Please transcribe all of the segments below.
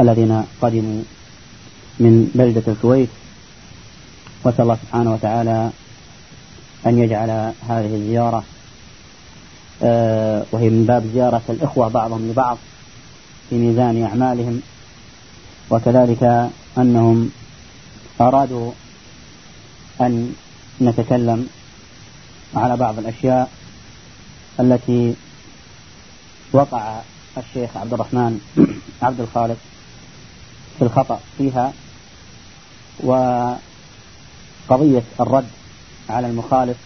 الذين قدموا من بلدة الكويت وأسأل الله سبحانه وتعالى أن يجعل هذه الزيارة وهي من باب زيارة الإخوة بعضهم لبعض في ميزان أعمالهم وكذلك أنهم أرادوا أن نتكلم على بعض الأشياء التي وقع الشيخ عبد الرحمن عبد الخالق في الخطأ فيها وقضية الرد على المخالف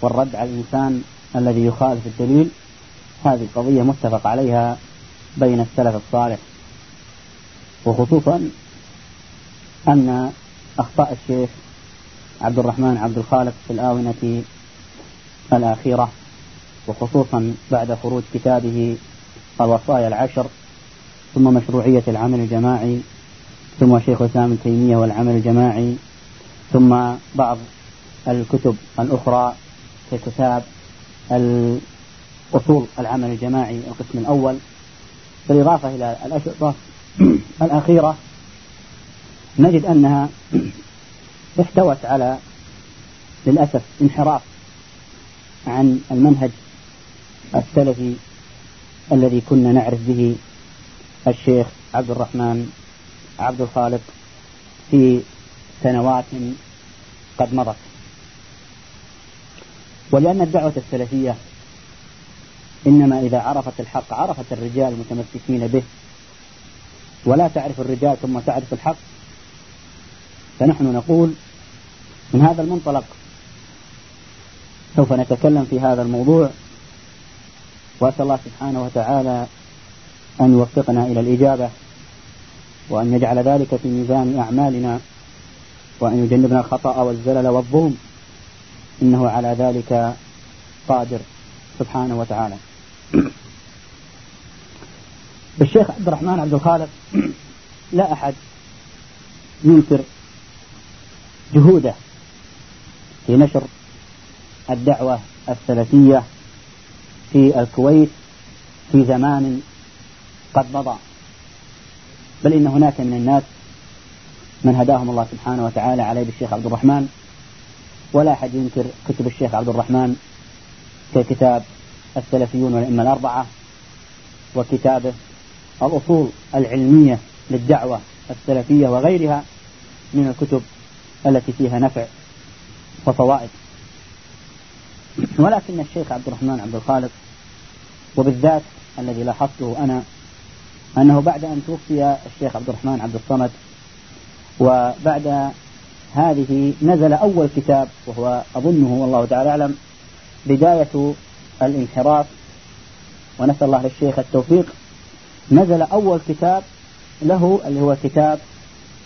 والرد على الإنسان الذي يخالف الدليل هذه قضية متفق عليها بين السلف الصالح. وخصوصا أن أخطاء الشيخ عبد الرحمن عبد الخالق في الآونة الأخيرة وخصوصا بعد خروج كتابه الوصايا العشر ثم مشروعية العمل الجماعي ثم شيخ الإسلام ابن تيمية والعمل الجماعي ثم بعض الكتب الأخرى ككتاب أصول العمل الجماعي القسم الأول. بالإضافة إلى الأشرطة الأخيرة نجد أنها احتوت على للأسف انحراف عن المنهج السلفي الذي كنا نعرف به الشيخ عبد الرحمن عبد الخالق في سنوات قد مضت. ولأن الدعوة السلفية إنما إذا عرفت الحق عرفت الرجال المتمسكين به. ولا تعرف الرجال ثم تعرف الحق. فنحن نقول من هذا المنطلق سوف نتكلم في هذا الموضوع. وأسأل الله سبحانه وتعالى أن يوفقنا إلى الإجابة. وأن يجعل ذلك في ميزان أعمالنا وأن يجنبنا الخطأ والزلل والظلم. إنه على ذلك قادر سبحانه وتعالى. الشيخ عبد الرحمن عبد الخالق لا أحد ينكر جهوده في نشر الدعوة السلفية في الكويت في زمان قد مضى. بل إن هناك من الناس من هداهم الله سبحانه وتعالى عليه بالشيخ عبد الرحمن. ولا أحد ينكر كتب الشيخ عبد الرحمن ككتاب السلفيون والأئمة الأربعة وكتابه الأصول العلمية للدعوة السلفية وغيرها من الكتب التي فيها نفع وفوائد. ولكن الشيخ عبد الرحمن عبد الخالق وبالذات الذي لاحظته أنا أنه بعد أن توفي الشيخ عبد الرحمن عبد الصمد وبعد هذه نزل أول كتاب وهو أظنه والله تعالى أعلم بداية الانحراف ونسأل الله للشيخ التوفيق نزل أول كتاب له اللي هو كتاب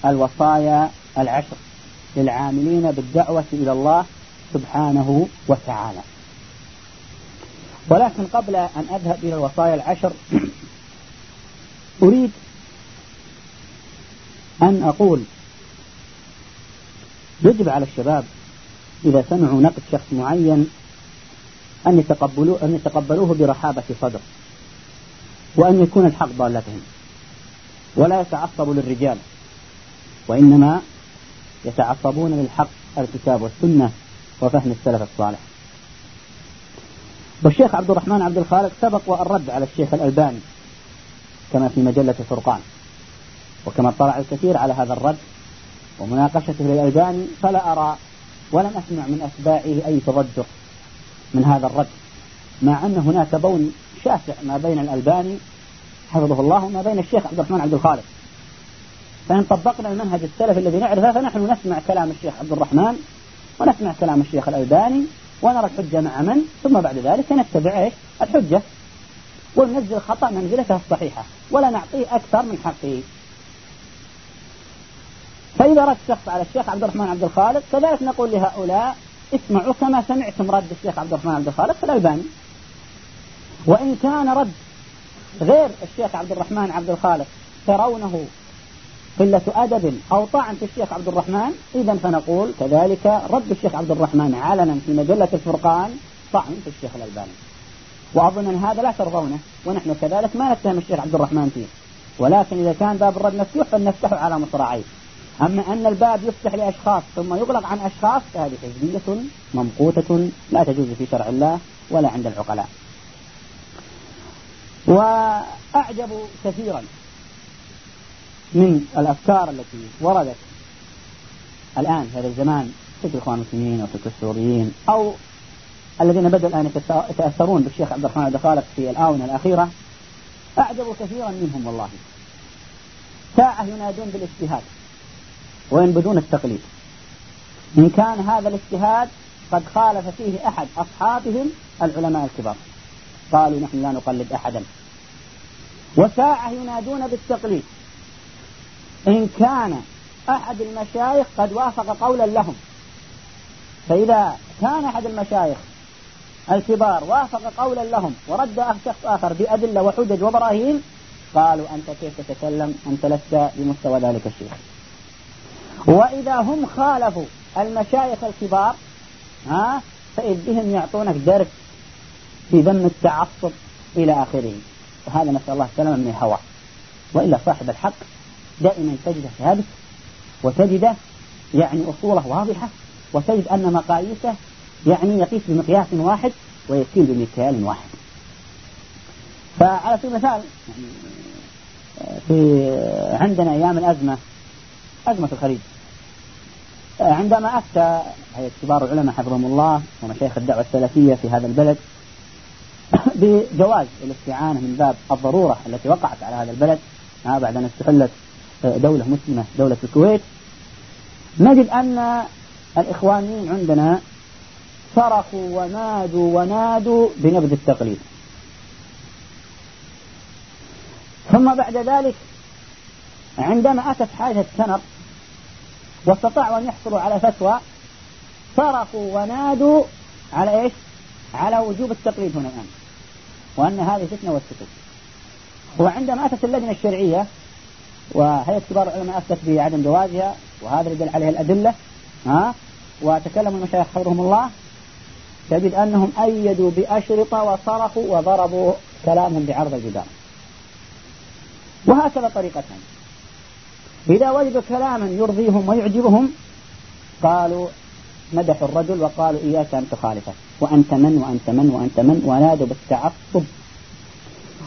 الوصايا العشر للعاملين بالدعوة إلى الله سبحانه وتعالى. ولكن قبل أن أذهب إلى الوصايا العشر أريد أن أقول يجب على الشباب إذا سمعوا نقد شخص معين أن يتقبلوه أن يتقبلوه برحابة صدر وأن يكون الحق ضالتهم ولا يتعصبوا للرجال وإنما يتعصبون للحق الكتاب والسنة وفهم السلف الصالح. والشيخ عبد الرحمن عبد الخالق سبق والرد على الشيخ الألباني كما في مجلة فرقان وكما اطلع الكثير على هذا الرد ومناقشته للألباني فلا أرى ولم أسمع من أتباعه أي تضجر من هذا الرد مع أن هناك بون شاسع ما بين الألباني حفظه الله وما بين الشيخ عبد الرحمن عبد الخالق. فإن طبقنا المنهج السلفي الذي نعرفه فنحن نسمع كلام الشيخ عبد الرحمن ونسمع كلام الشيخ الألباني ونرى الحجة مع من ثم بعد ذلك نتبع إيش؟ الحجة. وننزل الخطأ منزلته الصحيحة ولا نعطيه أكثر من حقه. فإذا رد شخص على الشيخ عبد الرحمن عبد الخالق كذلك نقول لهؤلاء اسمعوا كما سمعتم رد الشيخ عبد الرحمن عبد الخالق في الألباني. وإن كان رد غير الشيخ عبد الرحمن عبد الخالق ترونه قلة أدب أو طعن في الشيخ عبد الرحمن إذا فنقول كذلك رد الشيخ عبد الرحمن علنا في مجلة الفرقان طعن في الشيخ الألباني. وأظن أن هذا لا ترضونه ونحن كذلك ما نتهم الشيخ عبد الرحمن فيه. ولكن إذا كان باب الرد مفتوح فلنفتحه على مصراعيه. أما أن الباب يفتح لأشخاص ثم يغلق عن أشخاص فهذه حزبية ممقوتة لا تجوز في شرع الله ولا عند العقلاء. وأعجب كثيرا من الأفكار التي وردت الآن في هذا الزمان في الإخوان المسلمين وفي السوريين أو الذين بدأوا الآن يتأثرون بالشيخ عبد الرحمن الدخالق في الآونة الأخيرة أعجبوا كثيرا منهم والله. ساعة ينادون بالاجتهاد وينبذون التقليد. إن كان هذا الاجتهاد قد خالف فيه أحد أصحابهم العلماء الكبار. قالوا نحن لا نقلد أحدا. وساعة ينادون بالتقليد. إن كان أحد المشايخ قد وافق قولا لهم. فإذا كان أحد المشايخ الكبار. وافق قولا لهم. ورد شخص آخر بأدلة وحجج وبراهين قالوا أنت كيف تتكلم؟ أنت لست بمستوى ذلك الشيخ. وإذا هم خالفوا المشايخ الكبار ها فإذ بهم يعطونك درس في ذم التعصب إلى آخره. وهذا نسأل الله السلامة من الهوى. وإلا صاحب الحق دائما تجده ثابت وتجده يعني أصوله واضحة وتجد أن مقاييسه يعني يقيس بمقياس واحد ويكيل بمكيال واحد. فعلى سبيل المثال يعني في عندنا أيام الأزمة أزمة الخليج. عندما أفتى كبار العلماء حفظهم الله ومشايخ الدعوة السلفية في هذا البلد بجواز الاستعانة من باب الضرورة التي وقعت على هذا البلد بعد أن استحلت دولة مسلمة دولة الكويت. نجد أن الإخوانيين عندنا صرخوا ونادوا ونادوا بنبذ التقليد. ثم بعد ذلك عندما أتت حاجة سنر واستطاعوا أن يحصلوا على فتوى صرخوا ونادوا على إيش؟ على وجوب التقليد هنا الآن. وأن هذه فتنة والسكوت. وعندما أتت اللجنة الشرعية وهيئة كبار العلماء أفتت بعدم جوازها وهذا اللي دل عليه الأدلة ها؟ وتكلم المشايخ حفظهم الله. تجد أنهم أيدوا بأشرطة وصرخوا وضربوا كلامهم بعرض الجدار. وهكذا طريقتهم. إذا وجدوا كلاما يرضيهم ويعجبهم قالوا مدحوا الرجل وقالوا إياك أن تخالفه. وأنت من وأنت من وأنت من ونادوا بالتعصب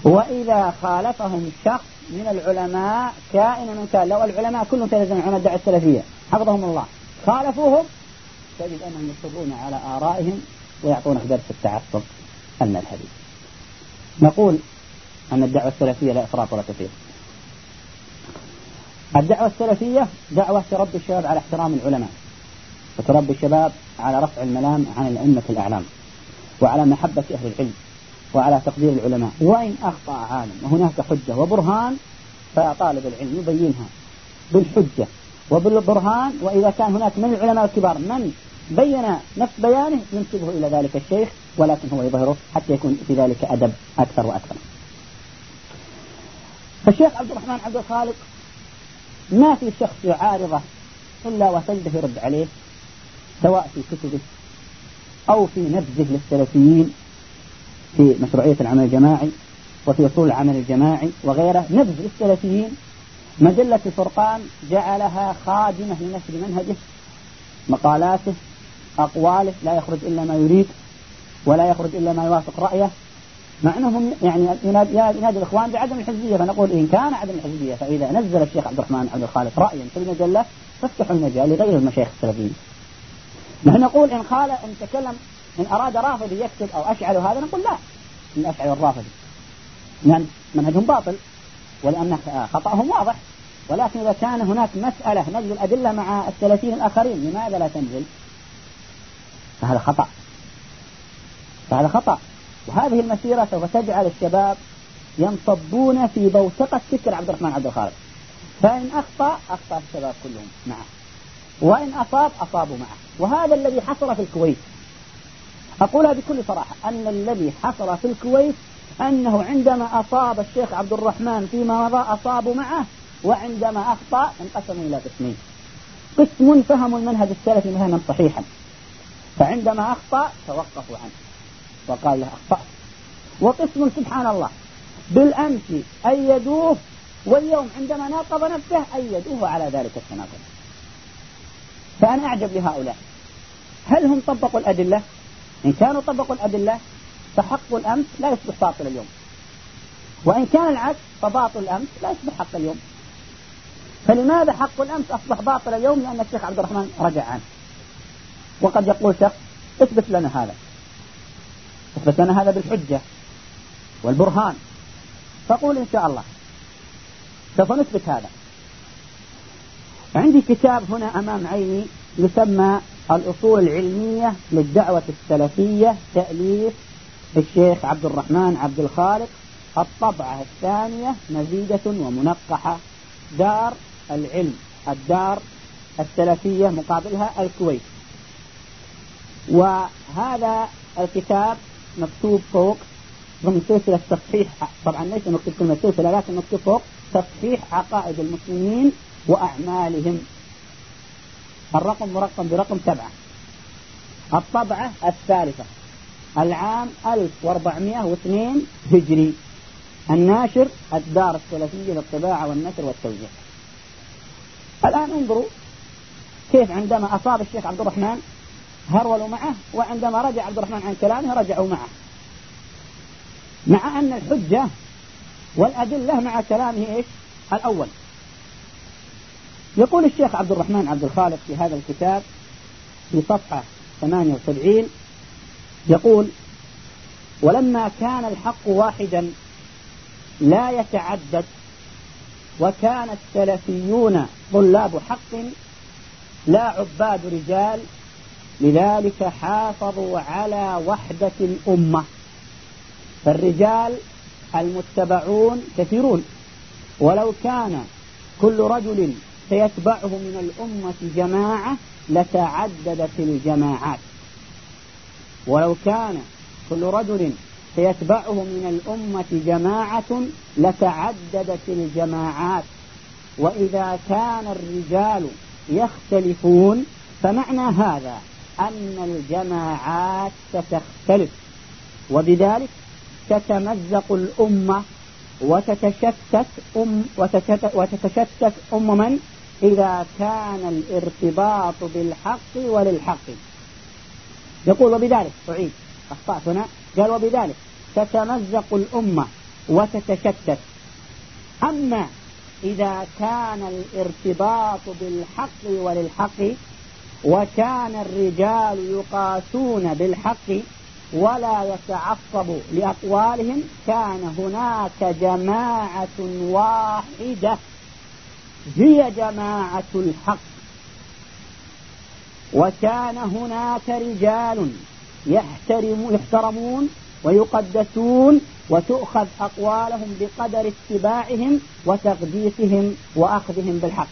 وإذا خالفهم شخص من العلماء كائن من كان لو العلماء كلهم تلزم عن الدعوة السلفية حفظهم الله. خالفوهم تجد أنهم يصرون على آرائهم ويعطونك درس التعصب المذهبي. نقول أن الدعوة السلفية لا إفراط ولا تفريط. الدعوة السلفية دعوة تربي الشباب على احترام العلماء وتربي الشباب على رفع الملام عن الأئمة الأعلام وعلى محبة أهل العلم وعلى تقدير العلماء. وإن أخطأ عالم وهناك حجة وبرهان فطالب العلم يبينها بالحجة وبالبرهان وإذا كان هناك من العلماء الكبار من بين نفس بيانه ينسبه إلى ذلك الشيخ ولكن هو يظهره حتى يكون في ذلك أدب أكثر وأكثر. فالشيخ عبد الرحمن عبد الخالق ما في شخص يعارضه إلا وتجده يرد عليه سواء في كتبه أو في نبذه للسلفيين في مشروعية العمل الجماعي وفي أصول العمل الجماعي وغيره. نبذ للسلفيين مجلة الفرقان جعلها خادمة لنشر منهجه مقالاته أقواله لا يخرج إلا ما يريد ولا يخرج إلا ما يوافق رأيه. مع أنهم يعني ينادي الإخوان بعدم الحزبية فنقول إن كان عدم الحزبية فإذا نزل الشيخ عبد الرحمن عبد الخالق رأيا في المجلة فافتحوا المجال لغير المشايخ السلفيين. نحن نقول إن قال إن تكلم إن أراد رافضي يكتب أو أشعل هذا نقول لا من أشعل الرافضي. لأن منهجهم باطل ولأن خطأهم واضح. ولكن إذا كان هناك مسألة نجد الأدلة مع الثلاثين الآخرين لماذا لا تنزل؟ فهذا خطأ. فهذا خطأ. وهذه المسيرة سوف تجعل الشباب ينصبون في بوتقة فكر عبد الرحمن عبد الخالق. فإن أخطأ أخطأ الشباب كلهم. معه وإن أصاب أصابوا معه. وهذا الذي حصل في الكويت. أقولها بكل صراحة. أن الذي حصل في الكويت أنه عندما أصاب الشيخ عبد الرحمن فيما مضى أصابوا معه وعندما أخطأ انقسموا إلى قسمين. قسم فهموا المنهج السلفي فهما صحيحا. فعندما أخطأ توقفوا عنه. وقال له أخطأت. وقسم سبحان الله. بالأمس أيدوه واليوم عندما ناقض نفسه أيدوه على ذلك التناقض. فأنا أعجب لهؤلاء. هل هم طبقوا الأدلة؟ إن كانوا طبقوا الأدلة فحق الأمس لا يصبح باطل اليوم. وإن كان العكس فباطل الأمس لا يصبح حق اليوم. فلماذا حق الأمس أصبح باطل اليوم؟ لأن الشيخ عبد الرحمن رجع عنه. وقد يقول شخص اثبت لنا هذا. اثبت لنا هذا بالحجة والبرهان. فقول إن شاء الله سوف نثبت هذا. عندي كتاب هنا أمام عيني يسمى الأصول العلمية للدعوة السلفية تأليف الشيخ عبد الرحمن عبد الخالق الطبعة الثانية مزيدة ومنقحة دار العلم الدار السلفية مقابلها الكويت. وهذا الكتاب مكتوب فوق ضمن سلسلة تصحيح طبعا ليس مكتوب كلمة سلسلة لكن مكتوب فوق تصحيح عقائد المسلمين وأعمالهم. الرقم مرقم برقم سبعة. الطبعة الثالثة. العام 1402 هجري. الناشر الدار السلفية للطباعة والنشر والتوزيع. الآن انظروا كيف عندما أصاب الشيخ عبد الرحمن هرولوا معه وعندما رجع عبد الرحمن عن كلامه رجعوا معه. مع أن الحجة والأدلة مع كلامه إيش؟ الأول. يقول الشيخ عبد الرحمن عبد الخالق في هذا الكتاب في صفحة 78 يقول ولما كان الحق واحدا لا يتعدد وكان السلفيون طلاب حق لا عباد رجال لذلك حافظوا على وحدة الأمة. فالرجال المتبعون كثيرون. ولو كان كل رجل سيتبعه من الأمة جماعة لتعددت الجماعات. ولو كان كل رجل سيتبعه من الأمة جماعة لتعددت الجماعات. وإذا كان الرجال يختلفون فمعنى هذا أن الجماعات ستختلف وبذلك تتمزق الأمة وتتشتت أم وتتشتت أمما إذا كان الارتباط بالحق وللحق. يقول وبذلك أعيد أخطأت هنا قال وبذلك تتمزق الأمة وتتشتت. أما إذا كان الارتباط بالحق وللحق وكان الرجال يقاسون بالحق ولا يتعصب لأقوالهم كان هناك جماعة واحدة هي جماعة الحق. وكان هناك رجال يحترم يحترمون ويقدسون وتؤخذ أقوالهم بقدر اتباعهم وتقديسهم وأخذهم بالحق.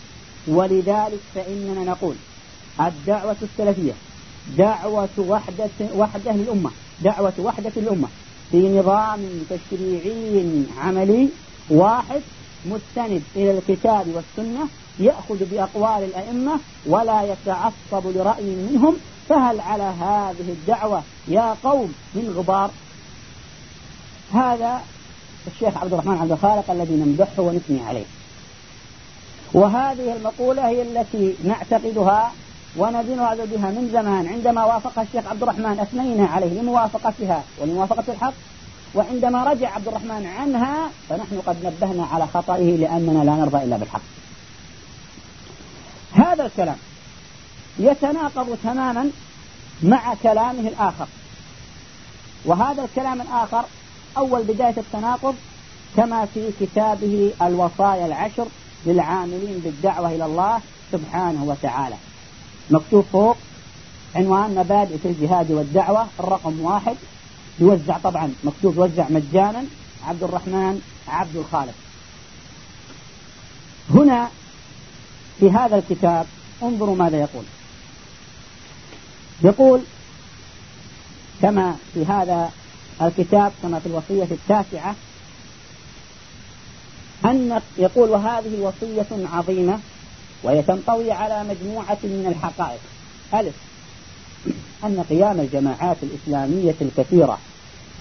ولذلك فإننا نقول الدعوة السلفية. دعوة وحدة وحدة للأمة. دعوة وحدة الأمة في نظام تشريعي عملي واحد مستند إلى الكتاب والسنة يأخذ بأقوال الأئمة ولا يتعصب لرأي منهم فهل على هذه الدعوة يا قوم من غبار؟ هذا الشيخ عبد الرحمن عبد الخالق الذي نمدحه ونثني عليه. وهذه المقولة هي التي نعتقدها وندين بها من زمان عندما وافق الشيخ عبد الرحمن أثنينا عليه لموافقتها ولموافقة الحق وعندما رجع عبد الرحمن عنها فنحن قد نبهنا على خطئه لأننا لا نرضى إلا بالحق. هذا الكلام يتناقض تماما مع كلامه الآخر. وهذا الكلام الآخر أول بداية التناقض كما في كتابه الوصايا العشر للعاملين بالدعوة إلى الله سبحانه وتعالى. مكتوب فوق عنوان مبادئ في الجهاد والدعوة الرقم واحد. يوزع طبعا مكتوب يوزع مجانا عبد الرحمن عبد الخالق. هنا في هذا الكتاب انظروا ماذا يقول. يقول كما في هذا الكتاب كما في الوصية التاسعة أن يقول وهذه وصية عظيمة وهي تنطوي على مجموعة من الحقائق. ألف أن قيام الجماعات الإسلامية الكثيرة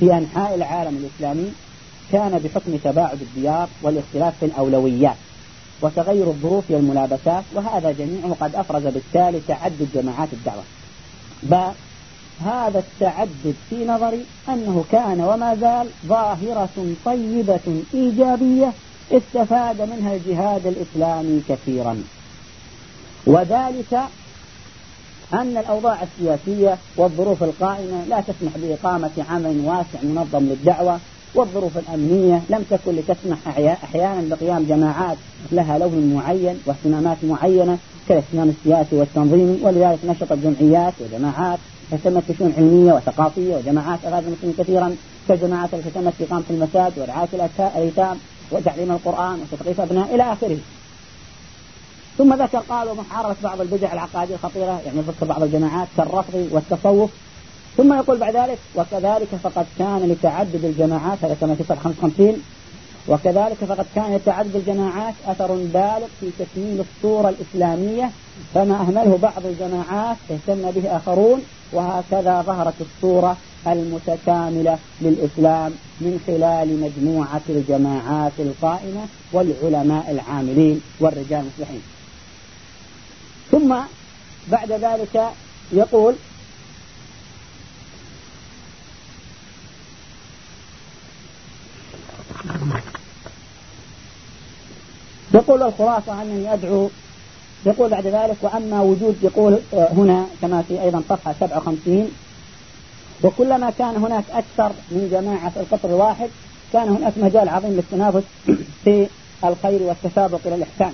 في أنحاء العالم الإسلامي كان بحكم تباعد الديار والاختلاف في الأولويات وتغير الظروف والملابسات وهذا جميعه قد أفرز بالتالي تعدد جماعات الدعوة. بل هذا التعدد في نظري أنه كان وما زال ظاهرة طيبة إيجابية استفاد منها الجهاد الإسلامي كثيرا. وذلك أن الأوضاع السياسية والظروف القائمة لا تسمح بإقامة عمل واسع منظم للدعوة والظروف الأمنية لم تكن لتسمح أحيانا بقيام جماعات لها لون معين واهتمامات معينة كالاهتمام السياسي والتنظيمي ولذلك نشطت جمعيات وجماعات اهتمت بشؤون علمية وثقافية وجماعات أفاد المسلمين كثيرا كالجماعات التي اهتمت بإقامة المساجد ورعاية الأيتام وتعليم القرآن وتثقيف أبناء إلى آخره. ثم ذكر قالوا محاربة بعض البدع العقائدية الخطيرة يعني ذكر بعض الجماعات كالرفض والتصوف. ثم يقول بعد ذلك وكذلك فقد كان لتعدد الجماعات هذا كما في صفحة 55 وكذلك فقد كان لتعدد الجماعات أثر بالغ في تكميل الصورة الإسلامية فما أهمله بعض الجماعات اهتم به آخرون وهكذا ظهرت الصورة المتكاملة للإسلام من خلال مجموعة الجماعات القائمة والعلماء العاملين والرجال المصلحين. ثم بعد ذلك يقول يقول الخلاصة أنني أدعو يقول بعد ذلك وأما وجود يقول هنا كما في أيضا صفحة 57 وكلما كان هناك أكثر من جماعة في القطر الواحد كان هناك مجال عظيم للتنافس في الخير والتسابق إلى الإحسان.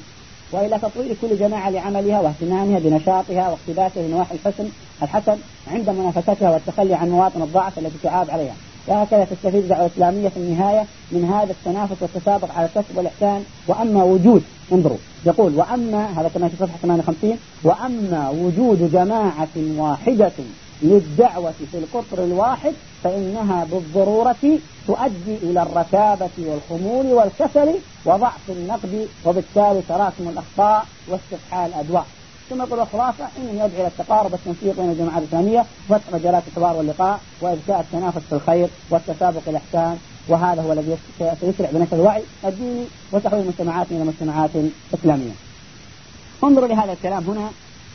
وإلى تطوير كل جماعة لعملها واهتمامها بنشاطها واقتباسها لنواحي الحسن الحسن عند منافستها والتخلي عن مواطن الضعف التي تعاب عليها. وهكذا تستفيد الدعوة الإسلامية في النهاية من هذا التنافس والتسابق على الكسب والإحسان. وأما وجود انظروا يقول وأما هذا كما في صفحة 58 وأما وجود جماعة واحدة للدعوة في القطر الواحد فإنها بالضرورة تؤدي إلى الرتابة والخمول والكسل وضعف النقد وبالتالي تراكم الأخطاء واستفحال الأدواء ثم يقول الخلاصة إنه يدعو إلى التقارب والتنسيق بين الجماعات الإسلامية وفتح مجالات الحوار واللقاء وإذكاء التنافس في الخير والتسابق الإحسان وهذا هو الذي سيسرع بنشر الوعي الديني وتحويل المجتمعات إلى مجتمعات إسلامية. انظروا لهذا الكلام هنا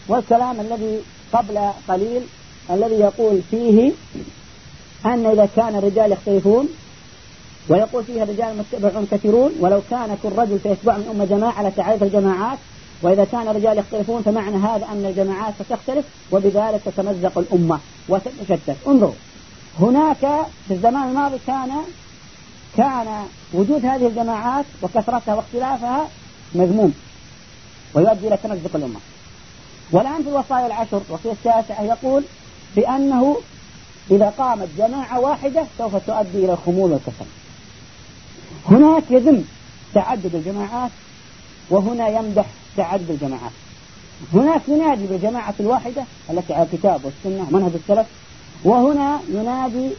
والكلام الذي قبل قليل الذي يقول فيه أن إذا كان الرجال يختلفون ويقول فيها الرجال متبعون كثيرون ولو كان كل رجل سيتبع من أمة جماعة لتعرف الجماعات وإذا كان الرجال يختلفون فمعنى هذا أن الجماعات ستختلف وبذلك تتمزق الأمة وتتشتت. انظروا هناك في الزمان الماضي كان كان وجود هذه الجماعات وكثرتها واختلافها مذموم ويؤدي إلى تمزق الأمة. والآن في الوصايا العشر وفي التاسعة يقول بأنه إذا قامت جماعة واحدة سوف تؤدي إلى الخمول والكسل هناك يذم تعدد الجماعات وهنا يمدح تعدد الجماعات. هناك ينادي بالجماعة الواحدة التي على الكتاب والسنة ومنهج السلف وهنا ينادي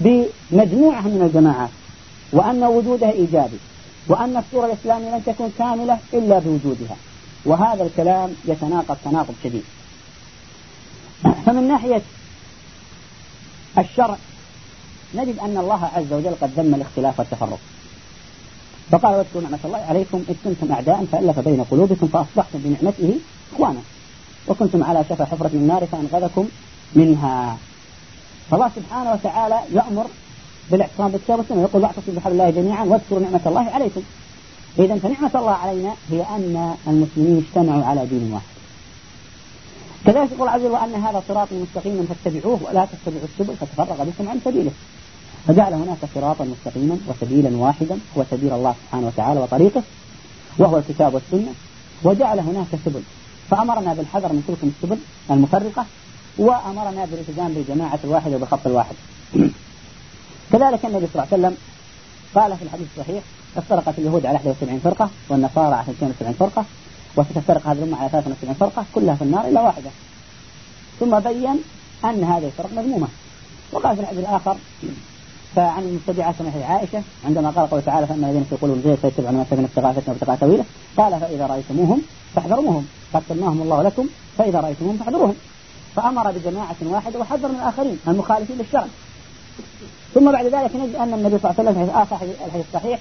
بمجموعة من الجماعات وأن وجودها إيجابي وأن الصورة الإسلامية لن تكون كاملة إلا بوجودها وهذا الكلام يتناقض تناقض شديد. فمن ناحية الشرع. نجد أن الله عز وجل قد ذم الاختلاف والتفرق. فقال واذكروا نعمة الله عليكم إذ كنتم أعداء فألف بين قلوبكم فأصبحتم بنعمته إخوانا. وكنتم على شفا حفرة من النار فأنقذكم منها. فالله سبحانه وتعالى يأمر بالإعتصام بالكتاب والسنة يقول واعتصموا بحبل الله جميعا واذكروا نعمة الله عليكم. إذا فنعمة الله علينا هي أن المسلمين اجتمعوا على دين واحد. كذلك يقول عز وجل وأن هذا صراطي مستقيما فاتبعوه ولا تتبعوا السبل فتفرق بكم عن سبيله. فجعل هناك صراطا مستقيما وسبيلا واحدا هو سبيل الله سبحانه وتعالى وطريقه وهو الكتاب والسنة. وجعل هناك سبل. فأمرنا بالحذر من تلك السبل المفرقة وأمرنا بالالتزام بالجماعة الواحدة وبالخط الواحد. كذلك النبي صلى الله عليه وسلم قال في الحديث الصحيح افترقت اليهود على 71 فرقة والنصارى على 72 فرقة. وستفترق هذه الأمة على 73 فرقة كلها في النار إلا واحدة. ثم بين أن هذه الفرق مذمومة. وقال في الحديث الآخر فعن المبتدعة كما في عائشة عندما قال قوله تعالى فأما الذين في قلوبهم زيغ فيتبعون ما تبين ابتغاء فتنة وابتغاء تأويله. قال فإذا رأيتموهم فاحذروهم قد سماهم الله لكم فإذا رأيتموهم فاحذروهم فأمر بجماعة واحدة وحذر من الآخرين المخالفين للشرع. ثم بعد ذلك نجد أن النبي صلى الله عليه وسلم في الحديث الصحيح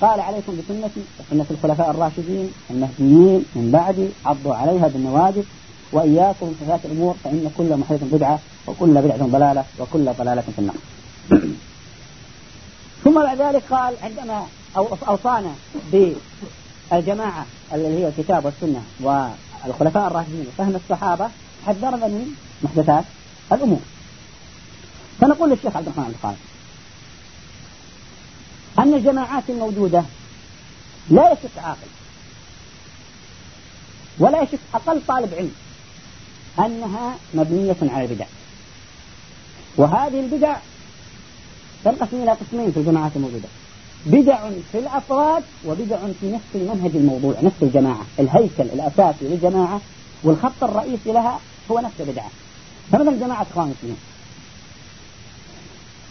قال عليكم بسنتي وسنة الخلفاء الراشدين المهديين من بعدي عضوا عليها بالنواجذ وإياكم محدثات الأمور فإن كل محدث بدعة وكل بدعة ضلالة وكل ضلالة في النار. ثم بعد ذلك قال عندما أوصانا بالجماعة اللي هي الكتاب والسنة والخلفاء الراشدين وفهم الصحابة حذرنا من محدثات الأمور. فنقول للشيخ عبد الرحمن الخالد أن الجماعات الموجودة لا يشك عاقل ولا يشك أقل طالب علم أنها مبنية على البدع وهذه البدع تنقسم إلى قسمين في الجماعات الموجودة بدع في الأفراد وبدع في نفس المنهج الموضوع نفس الجماعة الهيكل الأساسي للجماعة والخط الرئيسي لها هو نفس البدعة فمثلا جماعة إخوان المسلمين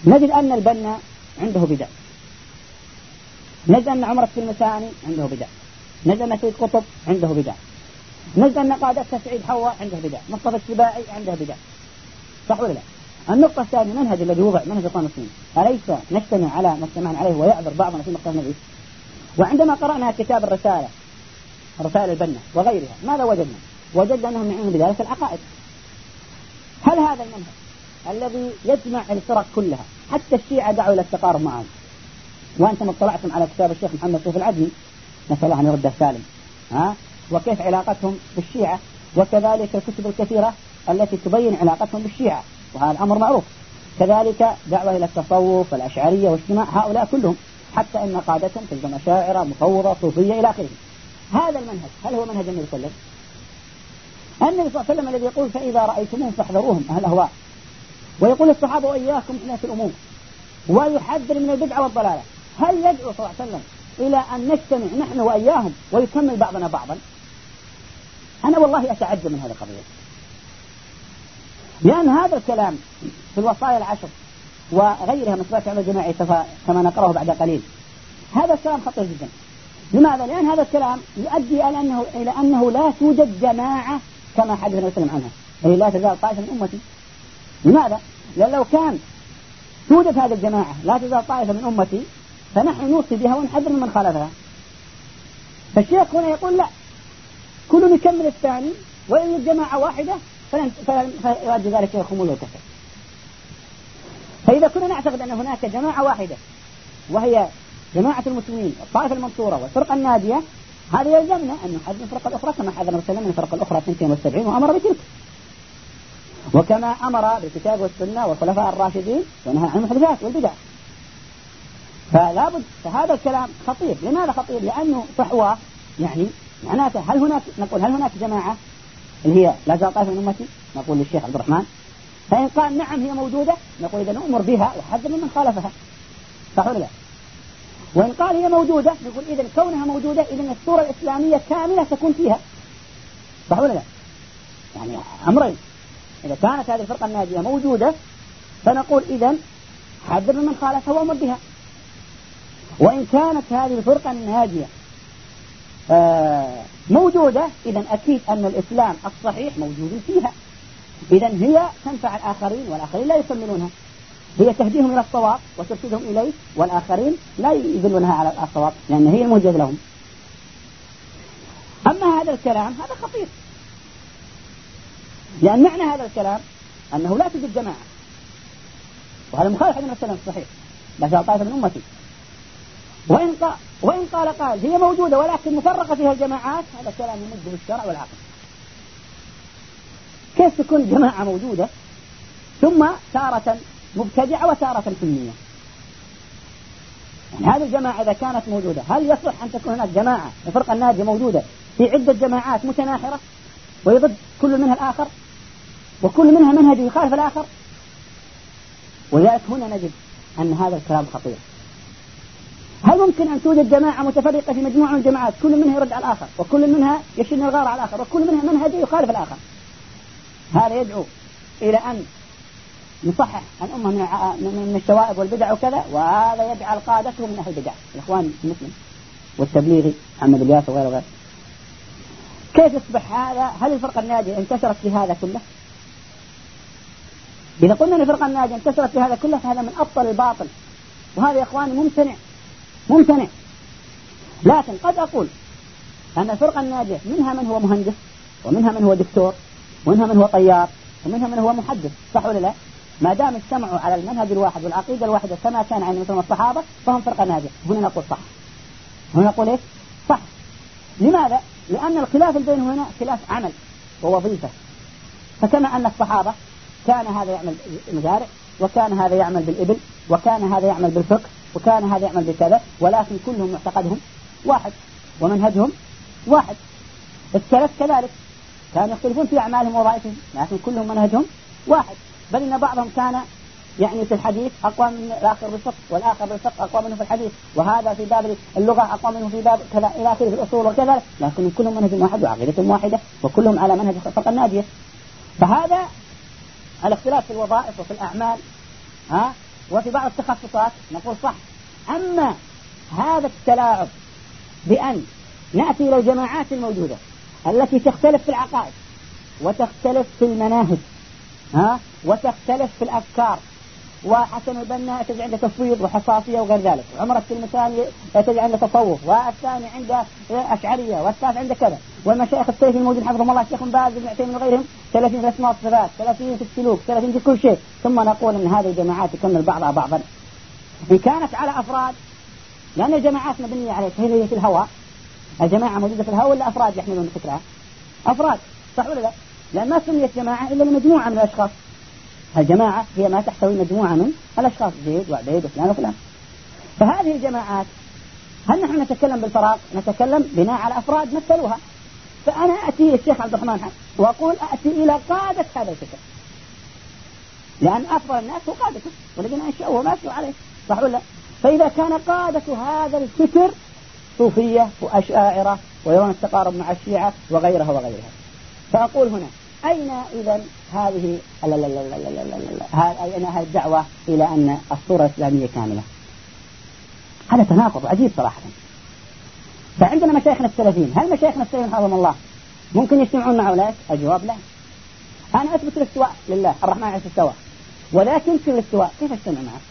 نجد أن البنا عنده بدع. نجد أن عمر التلمساني عنده بدع. أن سيد قطب عنده بدع. أن قادة سعيد حواء عنده بدع. مصطفى السباعي عنده بدع. صح ولا لا؟ النقطة الثانية المنهج الذي وضع منهج إخوان المسلمين. أليس نجتمع على ما اجتمعنا عليه ويعذر بعضنا في مقتضى النبي؟ وعندما قرأنا كتاب الرسالة رسائل البنة وغيرها ماذا وجدنا؟ وجدنا أنهم يعنون بذلك العقائد. هل هذا المنهج الذي يجمع الفرق كلها حتى الشيعة دعوا إلى التقارب معهم؟ وأنتم اطلعتم على كتاب الشيخ محمد سيف العدني نسأل الله أن يرده سالم ها؟ وكيف علاقتهم بالشيعة؟ وكذلك الكتب الكثيرة التي تبين علاقتهم بالشيعة وهذا الأمر معروف. كذلك دعوة إلى التصوف والأشعرية واجتماع هؤلاء كلهم حتى أن قادتهم تلزم أشاعرة مفوضة صوفية إلى آخره. هذا المنهج هل هو منهج النبي صلى الله عليه وسلم؟ النبي صلى الله عليه وسلم الذي يقول فإذا رأيتموهم فاحذروهم أهل الأهواء ويقول الصحابة وإياكم في الأمور. ويحذر من البدعة والضلالة. هل يدعو صلى الله عليه وسلم إلى أن نجتمع نحن وإياهم ويكمل بعضنا بعضا؟ أنا والله أتعجب من هذه القضية. لأن هذا الكلام في الوصايا العشر وغيرها من صفات العمل الجماعي كما نقرأه بعد قليل. هذا الكلام خطير جدا. لماذا؟ لأن هذا الكلام يؤدي إلى أنه إلى أنه لا توجد جماعة كما حدث النبي وسلم عنها. أي لا تزال طائفة من أمتي. لماذا؟ لأن لو كان توجد هذه الجماعة لا تزال طائفة من أمتي فنحن نوصي بها ونحذر من خالفها. فالشيخ هنا يقول لا. كل يكمل الثاني وإن الجماعة واحدة فيؤدي ذلك إلى الخمول والكسل فإذا كنا نعتقد أن هناك جماعة واحدة وهي جماعة المسلمين الطائفة المنصورة والفرقة النادية هذا يلزمنا أن نحذر الفرقة الأخرى كما حذر النبي من الفرقة الأخرى 72 وأمر بتلك. وكما أمر بالكتاب والسنة والخلفاء الراشدين ونهى عن المحدثات والبدع. فلا بد فهذا الكلام خطير. لماذا خطير؟ لأنه صحوة. يعني معناته هل هناك نقول هل هناك جماعة اللي هي لا زال طائفة من أمتي؟ نقول للشيخ عبد الرحمن. فإن قال نعم هي موجودة نقول إذا نؤمر بها وحذر من خالفها صح ولا لا؟ وإن قال هي موجودة نقول إذا كونها موجودة إذا الصورة الإسلامية كاملة تكون فيها. صح ولا لا؟ يعني أمرين. إذا كانت هذه الفرقة الناجية موجودة فنقول إذا حذر من خالفها وأمر بها. وإن كانت هذه الفرقة الناجية آه موجودة إذا أكيد أن الإسلام الصحيح موجود فيها. إذا هي تنفع الآخرين والآخرين لا يكملونها هي تهديهم إلى الصواب وترشدهم إليه والآخرين لا يدلونها على الصواب لأن هي الموجد لهم. أما هذا الكلام هذا خطير. لأن معنى هذا الكلام أنه لا توجد جماعة. وهذا مخالف عن السلام الصحيح لا طائفة من أمتي. وإن قال وإن قال قال هي موجودة ولكن مفرقة فيها الجماعات هذا كلام يمد بالشرع والعقل. كيف تكون جماعة موجودة؟ ثم تارة مبتدعة وتارة سنية. يعني هذه الجماعة إذا كانت موجودة هل يصح أن تكون هناك جماعة الفرقة الناجية موجودة في عدة جماعات متناحرة ويضد كل منها الآخر وكل منها منهج يخالف الآخر؟ ولذلك هنا نجد أن هذا الكلام خطير. هل ممكن أن توجد جماعة متفرقة في مجموعة من الجماعات؟ كل منها يرد على الآخر وكل منها يشن الغار على الآخر وكل منها منهج يخالف الآخر. هذا يدعو إلى أن نصحح الأمة من من الشوائب والبدع وكذا وهذا يجعل قادته من أهل البدع. الإخوان المسلم والتبليغي محمد الياس وغيره وغيره. كيف يصبح هذا؟ هل الفرقة الناجية انتشرت في هذا كله؟ إذا قلنا أن الفرقة الناجية انتشرت في هذا كله فهذا من أبطل الباطل. وهذا يا إخواني ممتنع. ممتنع لكن قد أقول أن الفرقة الناجية منها من هو مهندس ومنها من هو دكتور ومنها من هو طيار ومنها من هو محدث صح ولا لا؟ ما دام اجتمعوا على المنهج الواحد والعقيدة الواحدة كما كان عند مثل الصحابة فهم فرقة ناجية هنا نقول صح هنا نقول إيش؟ صح لماذا؟ لأن الخلاف بينهم هنا خلاف عمل ووظيفة فكما أن الصحابة كان هذا يعمل مزارع وكان هذا يعمل بالإبل وكان هذا يعمل بالفقه وكان هذا يعمل بكذا ولكن كلهم معتقدهم واحد ومنهجهم واحد. السلف كذلك كانوا يختلفون في أعمالهم ووظائفهم لكن كلهم منهجهم واحد. بل إن بعضهم كان يعني في الحديث أقوى من الآخر بالفقه والآخر بالفقه أقوى منه في الحديث وهذا في باب اللغة أقوى منه في باب كذا إلى آخره في الأصول وكذا. لكن كلهم منهج واحد وعقيدة واحدة وكلهم على منهج الفرقة الناجية. فهذا الاختلاف في الوظائف وفي الأعمال ها وفي بعض التخصصات نقول صح. أما هذا التلاعب بأن نأتي إلى الجماعات الموجودة التي تختلف في العقائد وتختلف في المناهج ها؟ وتختلف في الأفكار وحسن البنا تجد عنده تفويض وحصافية وغير ذلك. عمر التلمساني تجد عنده تصوف والثاني عنده أشعرية والثالث عنده كذا. والمشايخ السيف الموجود حفظهم الله الشيخ باز بن عثيمين وغيرهم 30 في الأسماء والصفات 30 في السلوك 30 في كل شيء. ثم نقول أن هذه الجماعات تكمل بعضها بعضا. إن كانت على أفراد لأن الجماعات مبنية على هي في الهواء الجماعة موجودة في الهواء ولا أفراد يحملون فكرها أفراد صح ولا لا؟ لأن ما سميت جماعة إلا لمجموعة من الأشخاص. الجماعة هي ما تحتوي مجموعة من الأشخاص زيد وعبيد وفلان وفلان. فهذه الجماعات هل نحن نتكلم بالفراغ؟ نتكلم بناء على أفراد مثلوها. فأنا أتي الشيخ عبد الرحمن حق وأقول أتي إلى قادة هذا الفكر. لأن أفضل الناس هو قادته والذين أنشأوه ماشوا عليه صح ولا؟ فإذا كان قادة هذا الفكر صوفية وأشاعرة ويرون التقارب مع الشيعة وغيرها وغيرها. فأقول هنا أين إذا هذه أين هذه الدعوة إلى أن الصورة الإسلامية كاملة. هذا تناقض عجيب صراحة. فعندنا مشايخنا السلفيين هل مشايخنا السلفيين حفظهم الله؟ ممكن يجتمعون مع أولئك الجواب لا. أنا أثبت الاستواء لله الرحمن على استوى. وذاك ينكر الاستواء كيف أجتمع معه؟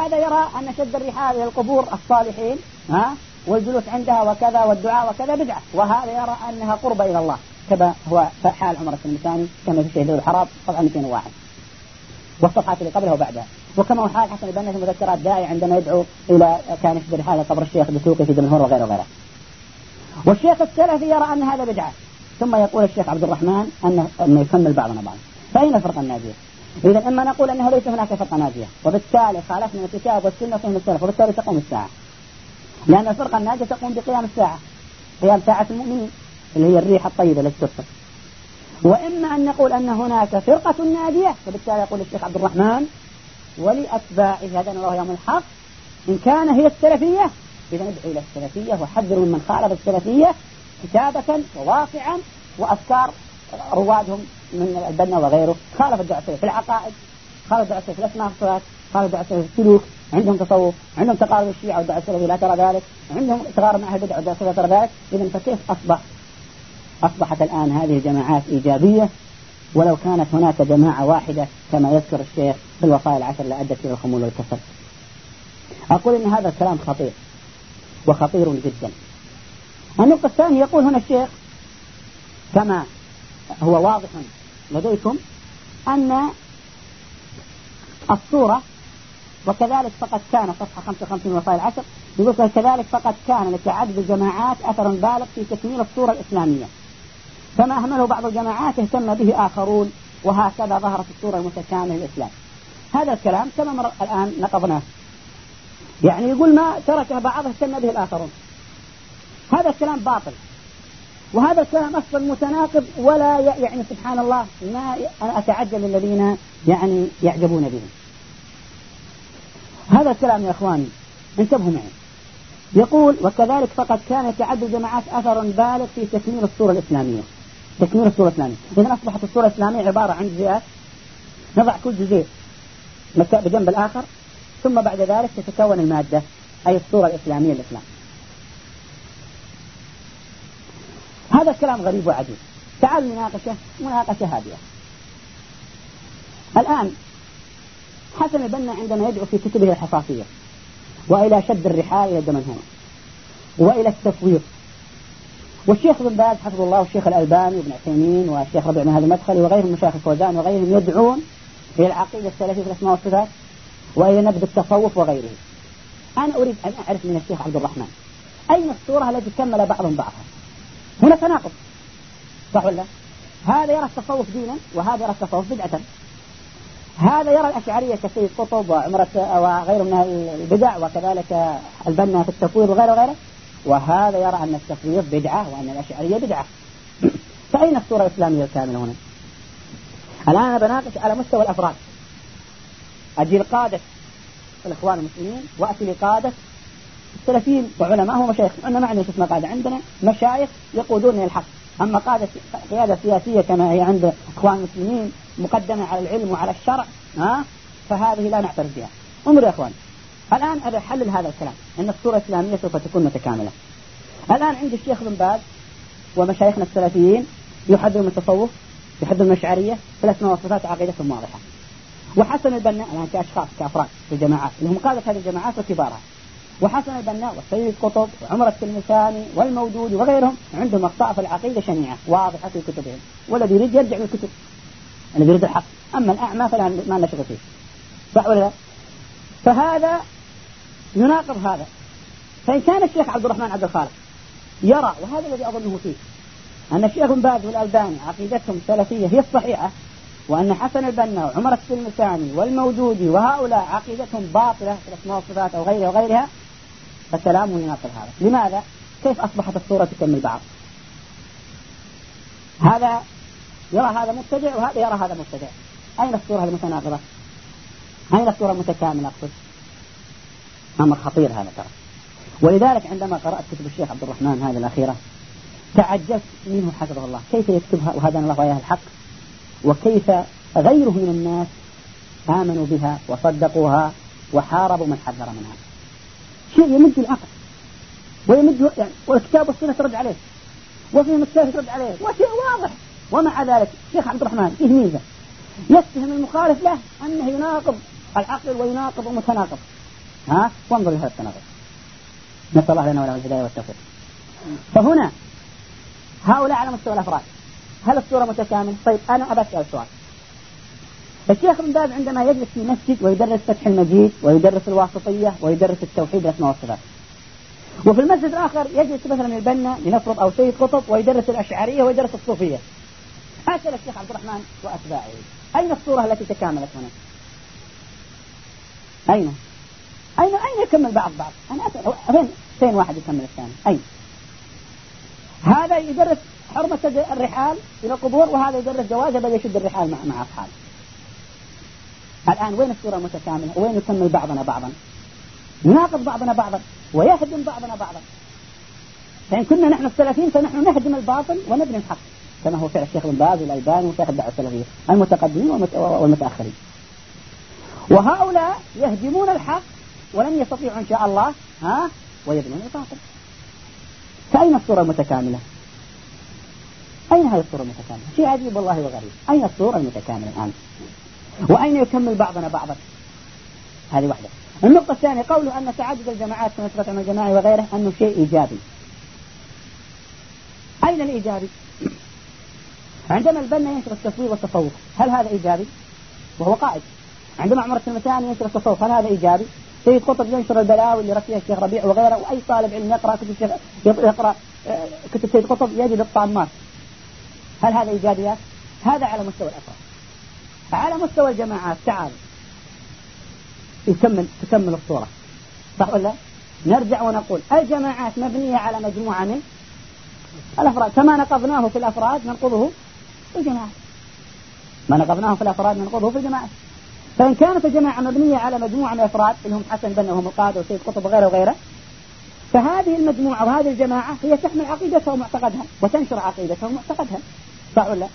هذا يرى أن شد الرحال إلى القبور الصالحين ها؟ والجلوس عندها وكذا والدعاء وكذا بدعة. وهذا يرى أنها قربة إلى الله. كما هو حال عمر بن الثاني كما في شهيد الحرام صفحة 201 والصفحات اللي قبلها وبعدها وكما هو حال حسن البنا في مذكرات داعي عندما يدعو إلى كان يشبه حال قبر الشيخ دسوقي في جمهور وغيره وغيره. والشيخ السلفي يرى أن هذا بدعة ثم يقول الشيخ عبد الرحمن انه انه يكمل بعضنا بعضا. فأين الفرقة الناجية؟ اذا إما نقول أنه ليس هناك فرقة ناجية وبالتالي خالفنا الكتاب والسنة وفهم السلف وبالتالي تقوم الساعة. لأن الفرقة الناجية تقوم بقيام الساعة. قيام ساعة المؤمنين اللي هي الريح الطيبة التي ترسل. وإما أن نقول أن هناك فرقة نادية وبالتالي يقول الشيخ عبد الرحمن ولأتباعه هدانا الله يوم الحق إن كان هي السلفية إذا ندعو إلى السلفية وحذروا من خالف السلفية كتابة وواقعا وأفكار روادهم من البنا وغيره خالف الدعوة في العقائد خالف الدعوة في الأسماء والصفات خالف الدعوة في السلوك عندهم تصوف عندهم تقارب الشيعة والدعوة السلفية لا ترى ذلك عندهم تقارب مع أهل البدع والدعوة لا ترى ذلك إذا فكيف أصبح أصبحت الآن هذه الجماعات إيجابية ولو كانت هناك جماعة واحدة كما يذكر الشيخ في الوصايا العشر لأدت إلى الخمول والكسل. أقول إن هذا الكلام خطير وخطير جدا. النقطة الثانية يقول هنا الشيخ كما هو واضح لديكم أن الصورة وكذلك فقد كان صفحة 55 وصايا العشر يقول كذلك فقد كان لتعدد الجماعات أثر بالغ في تكميل الصورة الإسلامية. فما أهمله بعض الجماعات اهتم به آخرون وهكذا ظهرت الصورة المتكاملة للإسلام. هذا الكلام كما مر الآن نقضناه. يعني يقول ما تركه بعض اهتم به الآخرون. هذا الكلام باطل. وهذا الكلام أصلا متناقض ولا يعني سبحان الله ما أنا أتعجب الذين يعني يعجبون به هذا الكلام يا إخواني انتبهوا معي. يقول وكذلك فقد كان يتعدد الجماعات أثر بالغ في تكميل الصورة الإسلامية. تكميل الصورة الإسلامية إذا أصبحت الصورة الإسلامية عبارة عن جزئيات نضع كل جزء بجنب الآخر ثم بعد ذلك تتكون المادة أي الصورة الإسلامية للإسلام هذا الكلام غريب وعجيب. تعال نناقشه مناقشة هادئة. الآن حسن البنا عندما يدعو في كتبه الحصافية وإلى شد الرحال إلى الدمنهور وإلى التفويض والشيخ بن باز حفظه الله والشيخ الألباني وابن عثيمين والشيخ ربيع بن هذا المدخل وغيرهم مشايخ الفوزان وغيرهم يدعون إلى العقيدة السلفية في الأسماء والصفات وإلى نبذ التصوف وغيره أنا أريد أن أعرف من الشيخ عبد الرحمن أين الصورة التي كمل بعضهم بعضها هنا تناقض صح ولا؟ هذا يرى التصوف دينا وهذا يرى التصوف بدعة. هذا يرى الأشعرية كسيد قطب وعمرة وغيره من البدع وكذلك البنا في التفويض وغيره وغيره. وهذا يرى أن التفويض بدعة وأن الأشعرية بدعة. فأين الصورة الإسلامية الكاملة هنا؟ الآن أنا بناقش على مستوى الأفراد. أجي لقادة الإخوان المسلمين وأتي لقادة السلفيين وعلماء ومشايخ عندنا ما عندنا اسمها قادة عندنا مشايخ يقودون إلى الحق. أما قادة قيادة سياسية كما هي عند إخوان المسلمين مقدمة على العلم وعلى الشرع ها؟ فهذه لا نعترف بها. انظروا يا إخوان. الآن أبي أحلل هذا الكلام أن الصورة الإسلامية سوف تكون متكاملة. الآن عند الشيخ بن باز ومشايخنا السلفيين يحذرون من التصوف يحذرون من في الأسماء والصفات عقيدتهم واضحة. وحسن البنا الآن كأشخاص كأفراد في الجماعات اللي هم قادة هذه الجماعات وكبارها. وحسن البنا والسيد قطب وعمر التلمساني والمودود وغيرهم عندهم أخطاء في العقيدة شنيعة واضحة في كتبهم. والذي يريد يرجع للكتب الذي يريد الحق. أما الأعمى فلا ما نشغل فيه. صح ولا لا؟ فهذا يناقض هذا. فإن كان الشيخ عبد الرحمن عبد الخالق يرى وهذا الذي أظنه فيه أن الشيخ بن باز والألباني عقيدتهم السلفية هي الصحيحة وأن حسن البنا وعمر السلمساني والموجودي وهؤلاء عقيدتهم باطلة في الأسماء والصفات أو غيرها وغيرها فكلامه يناقض هذا. لماذا؟ كيف أصبحت الصورة تكمل بعض هذا يرى هذا مبتدع وهذا يرى هذا مبتدع أين الصورة المتناقضة؟ أين الصورة المتكاملة؟ أقصد. أمر خطير هذا ترى. ولذلك عندما قرأت كتب الشيخ عبد الرحمن هذه الأخيرة تعجبت منه حفظه الله. كيف يكتبها وهدانا الله وإياها الحق؟ وكيف غيره من الناس آمنوا بها وصدقوها وحاربوا من حذر منها. شيء يمد العقل. ويمد يعني والكتاب والسنة ترد عليه. وفي مكتاب ترد عليه. وشيء واضح. ومع ذلك الشيخ عبد الرحمن فيه ميزة؟ يتهم المخالف له أنه يناقض العقل ويناقض ومتناقض. ها؟ وانظر لهذا التناقض. نسأل الله لنا وله الهداية والتوفيق. فهنا هؤلاء على مستوى الأفراد. هل الصورة متكاملة؟ طيب أنا أبى أسأل سؤال. الشيخ ابن باز عندما يجلس في مسجد ويدرس فتح المجيد ويدرس الواسطية ويدرس التوحيد الأسماء والصفات. وفي المسجد الآخر يجلس مثلا البنا لنفرض أو سيد قطب ويدرس الأشعرية ويدرس الصوفية. أسأل الشيخ عبد الرحمن وأتباعه. أين الصورة التي تكاملت هنا؟ أين؟ أين أين يكمل بعض بعض؟ أنا أسأل فين فين واحد يكمل الثاني؟ أين؟ هذا يدرس حرمة الرحال إلى القبور وهذا يدرس جواز بل يشد الرحال مع مع أصحابه. الآن وين الصورة المتكاملة؟ وين يكمل بعضنا بعضا؟ يناقض بعضنا بعضا ويهدم بعضنا بعضا. فإن كنا نحن السلفيين فنحن نهدم الباطل ونبني الحق كما هو فعل الشيخ بن باز والألباني وشيخ الدعوة السلفية المتقدمين والمتأخرين. وهؤلاء يهدمون الحق ولن يستطيعوا إن شاء الله ها؟ ويبنون الباطل فأين الصورة المتكاملة؟ أين هذه الصورة المتكاملة؟ شيء عجيب والله وغريب. أين الصورة المتكاملة الآن؟ وأين يكمل بعضنا بعضا؟ هذه واحدة. النقطة الثانية قوله أن تعدد الجماعات كما ثبت من الجماعة وغيره أنه شيء إيجابي. أين الإيجابي؟ عندما البنا ينشر التصوير والتصوف هل هذا إيجابي؟ وهو قائد. عندما عمر الثاني ينشر التصوف هل هذا إيجابي؟ سيد قطب ينشر البلاوي اللي ركبها الشيخ ربيع وغيره وأي طالب علم يقرأ كتب الشيخ يقرا آه، كتب سيد قطب يجد الطامات هل هذا إيجابيات؟ هذا على مستوى الأفراد. على مستوى الجماعات تعال يكمل تكمل الصورة. صح ولا؟ نرجع ونقول الجماعات مبنية على مجموعة من الأفراد. كما نقضناه في الأفراد ننقضه في الجماعات ما نقضناه في الأفراد ننقضه في الجماعات فإن كانت الجماعة مبنية على مجموعة من الأفراد اللي هم حسن بن وهم القادة وسيد قطب وغيره وغيره فهذه المجموعة وهذه الجماعة هي تحمل عقيدتها ومعتقدها وتنشر عقيدتها ومعتقدها. صح ولا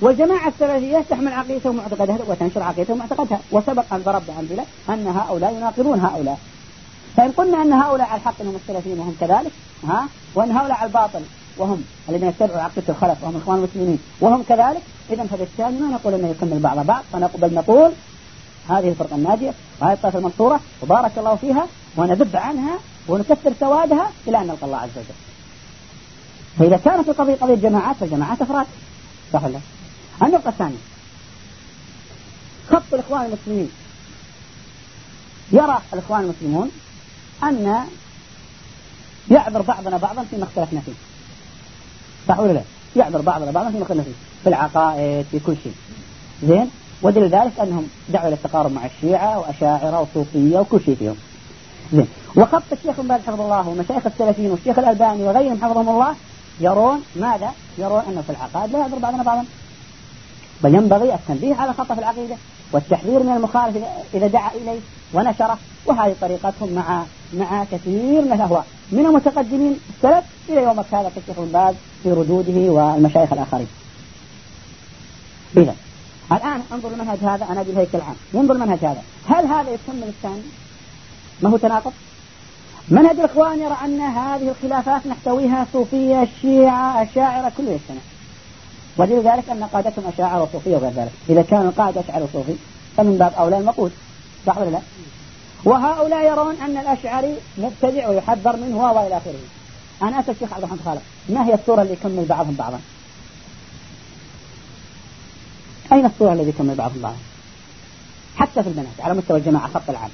والجماعة السلفية تحمل عقيدتها ومعتقدها وتنشر عقيدتها ومعتقدها. وسبق أن ضربنا أمثلة أن هؤلاء يناقضون هؤلاء. فإن قلنا أن هؤلاء على الحق هم السلفيين وهم كذلك ها وأن هؤلاء على الباطل وهم الذين يتبعوا عقيدة الخلف وهم الإخوان المسلمين وهم كذلك إذا فبالتالي ما نقول أنه يكمل بعض بعض بل نقول هذه الفرقة الناجية وهذه الطائفة المنصورة وبارك الله فيها ونذب عنها ونكثر سوادها إلى أن نلقى الله عز وجل. فإذا كانت القضية قضية جماعات فالجماعات أفراد. صح ولا؟ النقطة الثانية خط الإخوان المسلمين. يرى الإخوان المسلمون أن يعذر بعضنا بعضا فيما اختلفنا فيه. صح ولا لا؟ يعذر بعضنا بعضا فيما اختلفنا فيه. في العقائد في كل شيء. زين؟ ودليل ذلك أنهم دعوا إلى التقارب مع الشيعة وأشاعرة وصوفية وكل شيء فيهم. زين. وخط الشيخ بن باز حفظه الله ومشايخ السلفيين والشيخ الألباني وغيرهم حفظهم الله يرون ماذا؟ يرون أنه في العقائد لا يضر بعضنا بعضا. بل ينبغي التنبيه على خطأ في العقيدة والتحذير من المخالف إذا دعا إليه ونشره وهذه طريقتهم مع مع كثير من الأهواء. من المتقدمين السلف إلى يومك هذا الشيخ بن باز في ردوده والمشايخ الآخرين. إذا الآن انظر المنهج هذا أنا أجل هيكل العام ينظر المنهج هذا. هل هذا يكمل الثاني؟ ما هو تناقض؟ منهج الإخوان يرى أن هذه الخلافات نحتويها صوفية الشيعة الشاعرة كله يجتمع ودليل ذلك أن قادتهم أشاعرة وصوفية وغير ذلك. إذا كان القائد أشعري وصوفي فمن باب أولى المقود. صح ولا لا؟ وهؤلاء يرون أن الأشعري مبتدع ويحذر منه وإلى آخره. أنا أسأل الشيخ عبد الرحمن خالد ما هي الصورة اللي يكمل بعضهم بعضا؟ أين الصورة الذي يكمل بعضهم بعضا؟ حتى في المنهج على مستوى الجماعة خط العام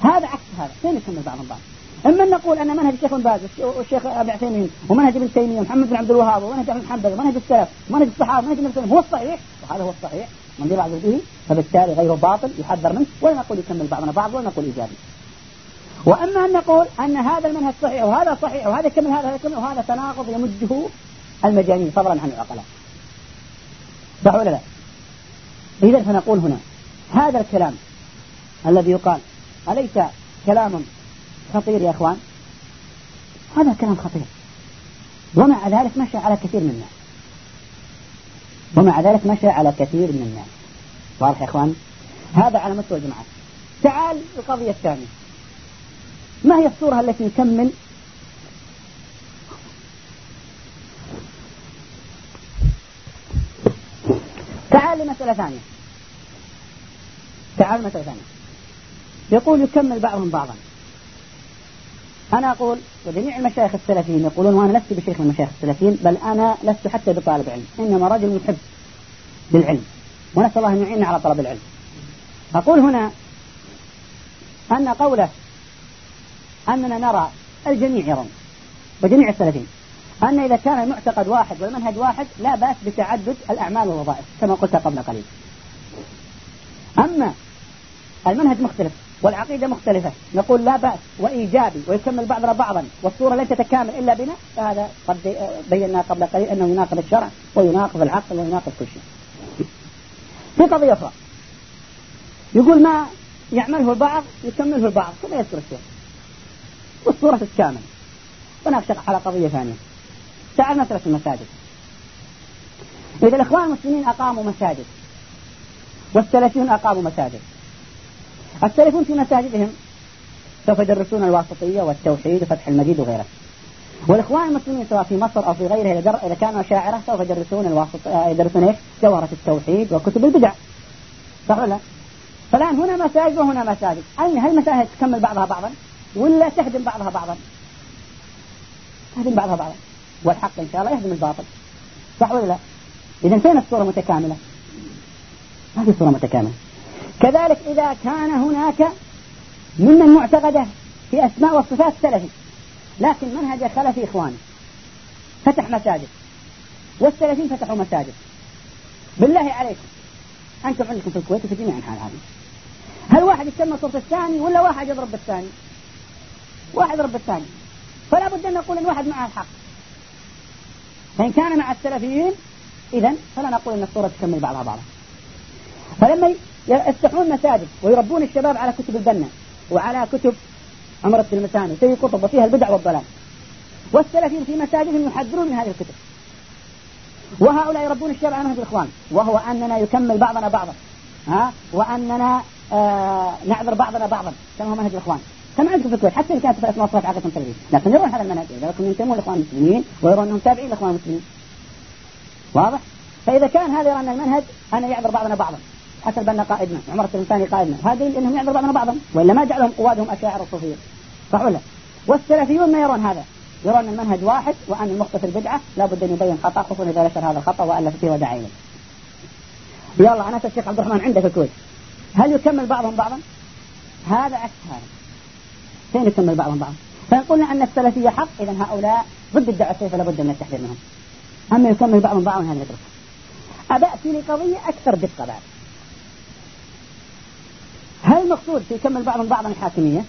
هذا عكس هذا فين يكمل بعض؟ أما نقول أن منهج الشيخ بن باز والشيخ أبي عثيمين ومنهج ابن تيمية ومحمد بن عبد الوهاب ومنهج ابن حنبل ومنهج السلف ومنهج الصحابة ومنهج ابن هو الصحيح وهذا هو الصحيح من يلعب به فبالتالي غيره باطل يحذر منه ولا نقول يكمل بعضنا بعض ولا نقول إيجابي وأما أن نقول أن هذا المنهج صحيح وهذا صحيح وهذا يكمل هذا يكمل وهذا تناقض يمجه المجانين فضلا عن العقلاء صح ولا لا؟ إذا فنقول هنا هذا الكلام الذي يقال أليس كلام خطير يا إخوان؟ هذا كلام خطير. ومع ذلك مشى على كثير من الناس ومع ذلك مشى على كثير من الناس واضح يا إخوان؟ هذا على مستوى الجماعة تعال القضية الثانية. ما هي الصورة التي يكمل تعال لمسألة ثانية. تعال مسألة ثانية. يقول يكمل بعضهم بعضا. أنا أقول وجميع المشايخ السلفيين يقولون وأنا لست بشيخ من المشايخ السلفيين بل أنا لست حتى بطالب علم. إنما رجل محب للعلم. ونسأل الله أن يعيننا على طلب العلم. أقول هنا أن قوله أننا نرى الجميع يرون وجميع السلفيين. أن إذا كان المعتقد واحد والمنهج واحد لا بأس بتعدد الأعمال والوظائف كما قلت قبل قليل. أما المنهج مختلف والعقيدة مختلفة نقول لا بأس وإيجابي ويكمل بعضنا بعضا والصورة لن تتكامل إلا بنا فهذا قد بينا قبل قليل أنه يناقض الشرع ويناقض العقل ويناقض كل شيء. في قضية أخرى. يقول ما يعمله البعض يكمله البعض كما يذكر الشيخ والصورة تتكامل. وناقش على قضية ثانية. تعال مسألة المساجد. إذا الإخوان المسلمين أقاموا مساجد والسلفيون أقاموا مساجد السلفون في مساجدهم سوف يدرسون الواسطية والتوحيد وفتح المجيد وغيره. والإخوان المسلمين سواء في مصر أو في غيرها إذا كانوا شاعرة سوف يدرسون الواسط آه، يدرسون إيش؟ جوهرة التوحيد وكتب البدع. صح ولا فالآن هنا مساجد وهنا مساجد. أين؟ هل المساجد تكمل بعضها بعضا ولا تهدم بعضها بعضا؟ تهدم بعضها بعضا. والحق إن شاء الله يهدم الباطل. صح ولا لا؟ إذا فين الصورة متكاملة؟ ما في صورة متكاملة. كذلك إذا كان هناك ممن معتقده في أسماء والصفات سلفي لكن منهج خلفي إخواني فتح مساجد. والسلفيين فتحوا مساجد. بالله عليكم. أنتم عندكم في الكويت وفي جميع أنحاء العالم. هل واحد يسمى صورة الثاني ولا واحد يضرب بالثاني؟ واحد يضرب بالثاني. فلا بد أن نقول أن واحد معه الحق. فإن كان مع السلفيين إذا فلا نقول أن الصورة تكمل بعضها بعضا. فلما يفتحون مساجد ويربون الشباب على كتب البنا وعلى كتب عمر التلمساني سيد قطب وفيها البدع والضلال. والسلفيين في مساجدهم يحذرون من هذه الكتب. وهؤلاء يربون الشباب على منهج الإخوان وهو أننا يكمل بعضنا بعضا. ها؟ وأننا آه نعذر بعضنا بعضا. كما هو منهج الإخوان. كما عندكم في الكويت حتى إن كانت ثلاث مواصفات عقيدة تلبيس لكن يرون هذا المنهج لكن ينتمون للإخوان المسلمين ويرون أنهم تابعين للإخوان المسلمين واضح؟ فإذا كان هذا يرى أن المنهج أن يعذر بعضنا بعضا حسن بن قائدنا عمر الثاني قائدنا هذا إنهم يعذر بعضنا بعضا وإلا ما جعلهم قوادهم اشاعر الصوفيه صح ولا والسلفيون ما يرون هذا يرون المنهج واحد وأن المخطئ في البدعه لابد أن يبين خطأ خصوصا إذا نشر هذا الخطأ وألف فيه ودعا إليه. يلا أنا الشيخ عبد الرحمن عنده في الكويت هل يكمل بعضهم بعضا؟ هذا عكس هذا. فين يكمل بعضهم بعضا؟ قلنا أن السلفية حق إذا هؤلاء ضد الدعوة السلفية لابد من التحذير منهم. أما يكمل بعضهم بعضا هذا يدرك. أبأتي لقضية أكثر دقة بعد. هل المقصود في يكمل بعضهم بعضا الحاكمية؟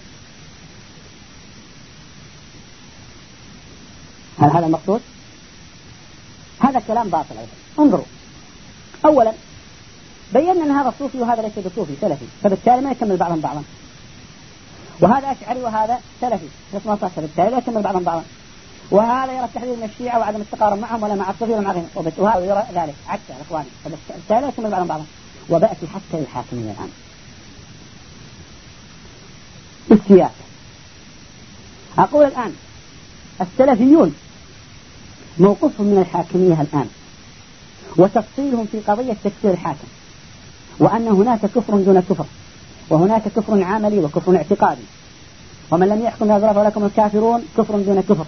هل هذا المقصود؟ هذا كلام باطل أيضا انظروا أولا بينا أن هذا صوفي وهذا ليس بصوفي سلفي فبالتالي ما يكمل بعضهم بعضا وهذا أشعري وهذا سلفي. اسمه صح فبالتالي لا يكمل بعضهم بعضا وهذا يرى التحذير من الشيعة وعدم التقارب معهم ولا مع الصوفي ولا مع غيرهم وهذا يرى ذلك. عكس الإخوان فبالتالي لا يكمل بعضهم بعضا وبأتي حتى الحاكمية الآن. بالسياسة أقول الآن السلفيون موقفهم من الحاكمية الآن. وتفصيلهم في قضية تكفير الحاكم وأن هناك كفر دون كفر. وهناك كفر عملي وكفر اعتقادي. ومن لم يحكم بهذا فلكم الكافرون كفر دون كفر.